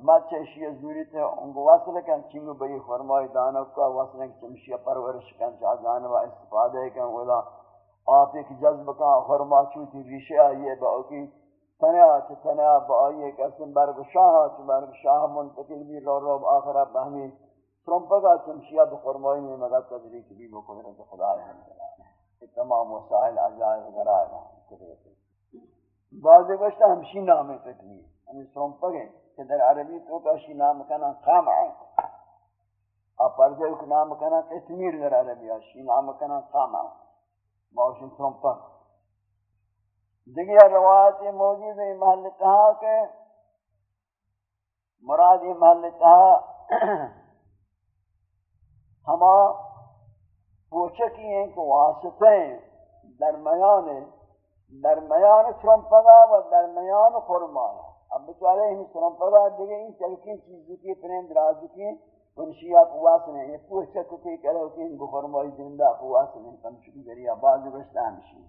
ورفشا مچے شیعہ زوری تھے ان کو وصل کن چنگو بئی فرمائی دانا کا وصل کن چمشیہ پرورش کن چاہ جانوا استفادہ کن اولا آپ ایک جذب کا فرما چوتی ریشہ آئیے با اوکی تنیا چھ تنیا با آئیے کسن برگ شاہ چھ برگ شاہ منتقل بھی رو رو آخرہ بہمی سرمپگا چمشیہ بخرمائی میں مگا تدریک بھی بقدرت خدا ہے تمام وسائل عجائب غرائب بعض گوشتا ہمشی نام تکلیف ہمیں سرمپگیں کہ در عربی تو کاشی نام کنا قامع آپ پردے کو نام کنا قسمیر در عربی شی نام کنا قامع موشن ترمپک دیگر روایت موجود ہے محل کہا کہ مراد محل کہا ہما <clears throat> پوچھکی ہیں کہ واسطے درمیان درمیان سرمپگا و درمیان خرمایا اب بچارے ہم سرمپگا دیگے این چلکی چیزی کی پرین درازی کی انشیاء قواس نے یہ پوچھک کی کرو کہ ان بخرمائی زندہ قواس نے کمشکی دریا بعض رشتہ ہمشی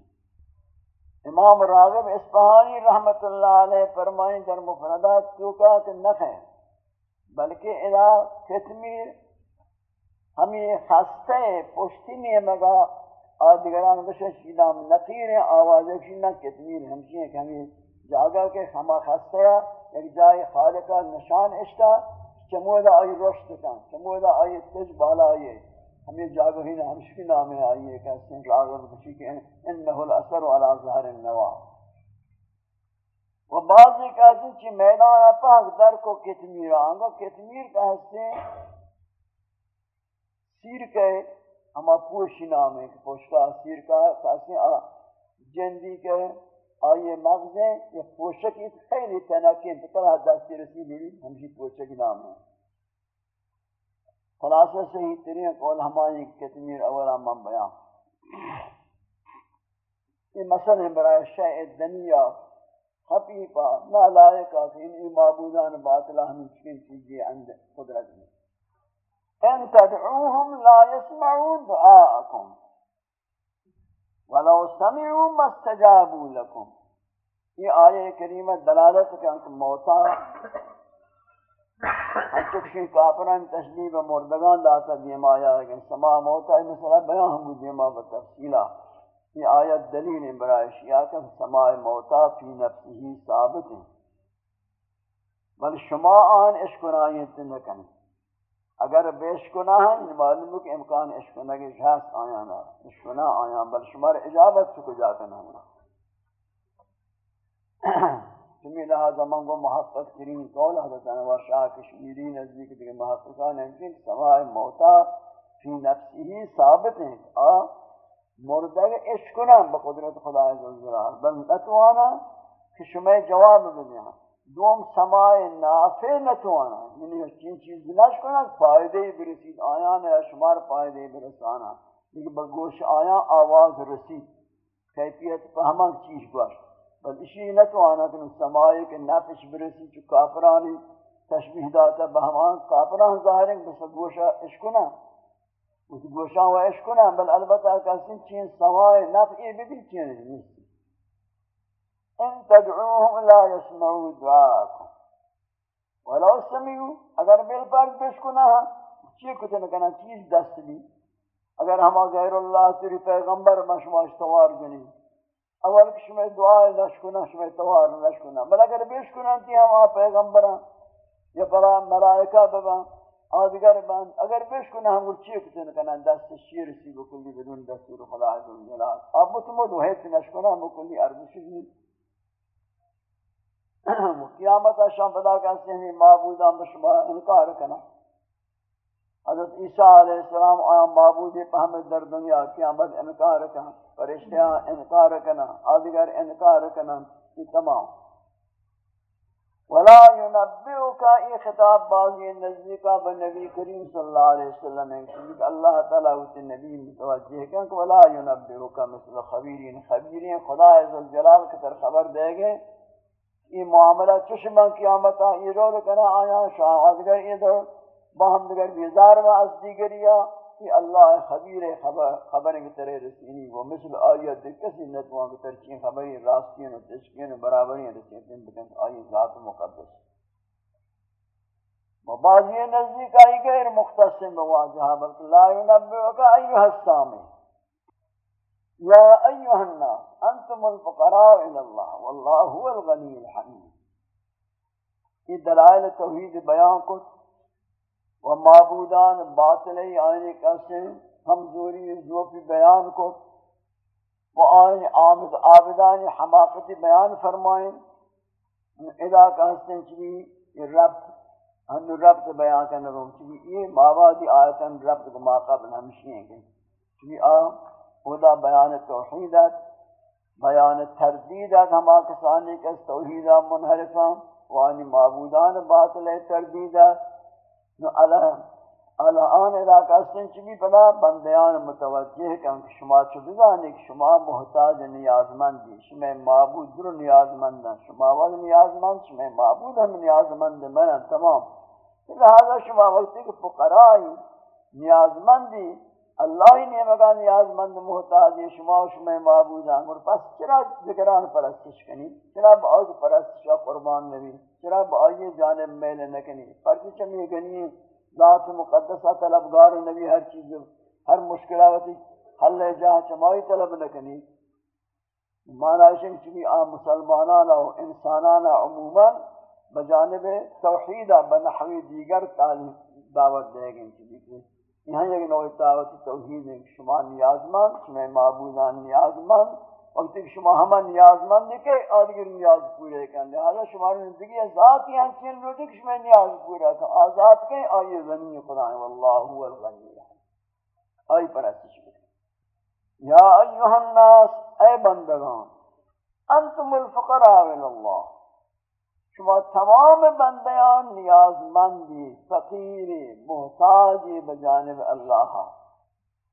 امام راغب اسپہانی رحمت اللہ علیہ فرمائیں در مفردات کیونکہ کہ نخیں بلکہ اذا کتمیر ہمیں خستے پشتی میں مگا آدگران بشن شیدام نقیر آواز ایکشینا کتمیر، ہمشی ہیں کہ ہمیں جاگا کے ہما خستے ایک جائے خالقہ نشان اشتا چمودا آئی رشت کن چمودا آئی تج بالا آئی ہمیں جاگو ہی ہمشکی نامے آئی ہے، کہ اسن راغب کشی کہ انہو الاثر علی ظہر النوا۔ و بعضی کہتے ہیں کہ میدان پاک در کو کتمیر آنگا، کتمیر کہتے ہیں سیر کے ہما پوشی نام پوشکا سیر کا کہتے ہیں جندی کے آئیے مغز مغزیں یہ پوشک اس خیلی تنکین تو طرح دستی رسی لیلی ہمشی پوشک نام ہے خلاصہ صحیح ترین قول ہماری کتمیر اولا من بیان. یہ مسئلہ برای شیع دنیا حقیقہ نالائقہ کہ ان معبودان باطلہ ہمیں چکن چیزیں اند قدرت میں ان تدعوهم لا يسمعوا دعاءكم ولو سمعوا ما استجابوا لكم۔ یہ آیہ کریمہ دلالت کہ انکہ موتا۔ ہچکشی کافران تشلیب مردگان داتا دیما آیا ہے کہ سما موتا ہے، مثلا بیان ہم دیما بتفصیلہ یہ آیت دلیل برای شیعہ کہ سماع موتا فی نفسی ثابت ہیں بل شما آن اشکنائیت نکنی اگر بے اشکناہ ہیں، معلوم کہ امکان اشکنہ کے شہست آیا نا اشکنہ آیا، بل شما اجابت سے چکو جا کنا تمہیں لہذا من کو محقق کرین قول حضرت انوار شاہ کشمیری نزدیک دیکھ محققان ہیں کہ سماع موتا فی نفسی ہی ثابت ہیں آ مردگ عشق کنم بقدرت خدا عزوجلال بل نتوانا کہ شما جواب بدیا ہاں۔ دوم سماع نافع نتوانا. یعنی چین چیز بناش کنن فائدے برسید. آیان ہے شمار فائدے برسانا. لیکن بگوش آیا آواز رسید. کیفیت پہمان چیز باش بل اسی نتوانا کہ سماعی کے نفش برسی چو کافرانی تشبیح داتا بہمان کافران ظاہریں بس گوشا عشقنا اس گوشاں و عشق نہ بل البتہ کسی چین سوائے نفعی بھی بھی چین نہیں ان تدعوهم لا يسمعوا دعاءكم ولو سمعوا، اگر بل پر بشکنا چی کچھ نہ کنا چیز دست دی. اگر ہم غیر اللہ تیری پیغمبر مشما استوار جنی. اول کہ شما دعا نشکنا شما توار نشکنا بل اگر بشکنا تی ہم پیغمبران یا بلا ملائکہ ببان آدگر بند اگر بیش کنه هم چی کتن کنن؟ دست شیر سی، بکلی بدون دستور خدا عز جلال. آب تو مدو حیث نشکنه هم بکلی ارزشی نیست <clears throat> قیامت شام پدا کہتے ہیں معبودان بشما انکار کنا حضرت عیسیٰ علیہ السلام آیا معبود پہمد در دنیا، قیامت انکار کنا فرشتیاں انکار کنا آدگر انکار کنا یہ تمام۔ ولا ينبئك اي خطاب بازی نزدیکا بنبی کریم صلی اللہ علیہ وسلم ہے، کہ اللہ تعالی اس نبی متوجہ ہے کہ ولا ينبئك مثل خبيرين خبيرين خدا عز الجلال کی طرف خبر دے گے یہ معاملہ چشمہ قیامت یہ رول کنا آیا شاہد گر ادھر باہم دیگر بیزار و از دیگریا کہ اللہ خبیر خبر خبر کی طرح رسینی وہ مثل آیت کسی نتوان کی ترچین خبری راستین و تشکین و برابرین رسیتیں بکن آیت ذات مقدس۔ و بعضی نزدیک آئی غیر مختصم بواجہا بلکہ لا ينبئك ایوہ السامی یا ایوہ الناس انتم الفقراء الى اللہ واللہ هو الغنی الحمید یہ دلائل توحید بیان کو و معبودان باطلی آئین کسے کمزوری ذوفی بیان کو و آئین آمد آبدان حماقتی بیان فرمائیں ادا کہتے چلی یہ ربط ہم ربط بیان کرنے روم چلی یہ مابادی آیتاً ربط کو ما قبل ہمشی ہیں کہ چلی آ خدا بیان توحیدت بیان تردید ہے ہما کسانی کے توحیدہ منحرفاں وانی معبودان باطل تردید ہے نو علیہ الان ادا کستن چی پدا؟ بندیان متوجہ کن کہ شما چو بزانی کہ شما محتاج نیازمندی، شما معبود در نیازمندن. شما ول نیازمند، شما معبود ہم نیازمند من تمام. لہذا شما وقتی کہ فقرائی نیازمندی اللہ ہی نے مگا نیازمند محتاج شما و شما معبود ہیں اور پس چرا ذکران پرستش کنی؟ چرا بعض پرستشا قربان نبی؟ چرا بعض جانب میل نکنی؟ پرچی چمی گنی؟ ذات مقدسہ طلبگار نبی ہر چیز ہر مشکلاتی حل جہاں چمائی طلب نکنی؟ مانا شنگ چکی آم مسلمانانا و انسانانا عموما بجانب توحیدہ بنحوی دیگر تعلیم دعوت دے گئے چکی یہاں یعنی یک نوع دعوت توحید ہے کہ شما نیازمان شما معبودان نیازمان وقت کہ شما ہما نیاز مند کہ آدگر نیاز پورے کن لہذا شما زندگی ذات ہی چین لوٹے کہ شما نیاز پورا کن آزاد کہیں آئیے غنی خدا ہے واللہ هو الغنی. آئی پر ایسی شکر یا ایوہ الناس اے بندگان، انتم الفقراء اللہ شما تمام بندیان نیاز مندی فقیری، محتاجی بجانب اللہ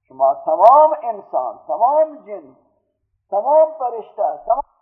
شما تمام انسان، تمام جن، تمام فرشتہ تمام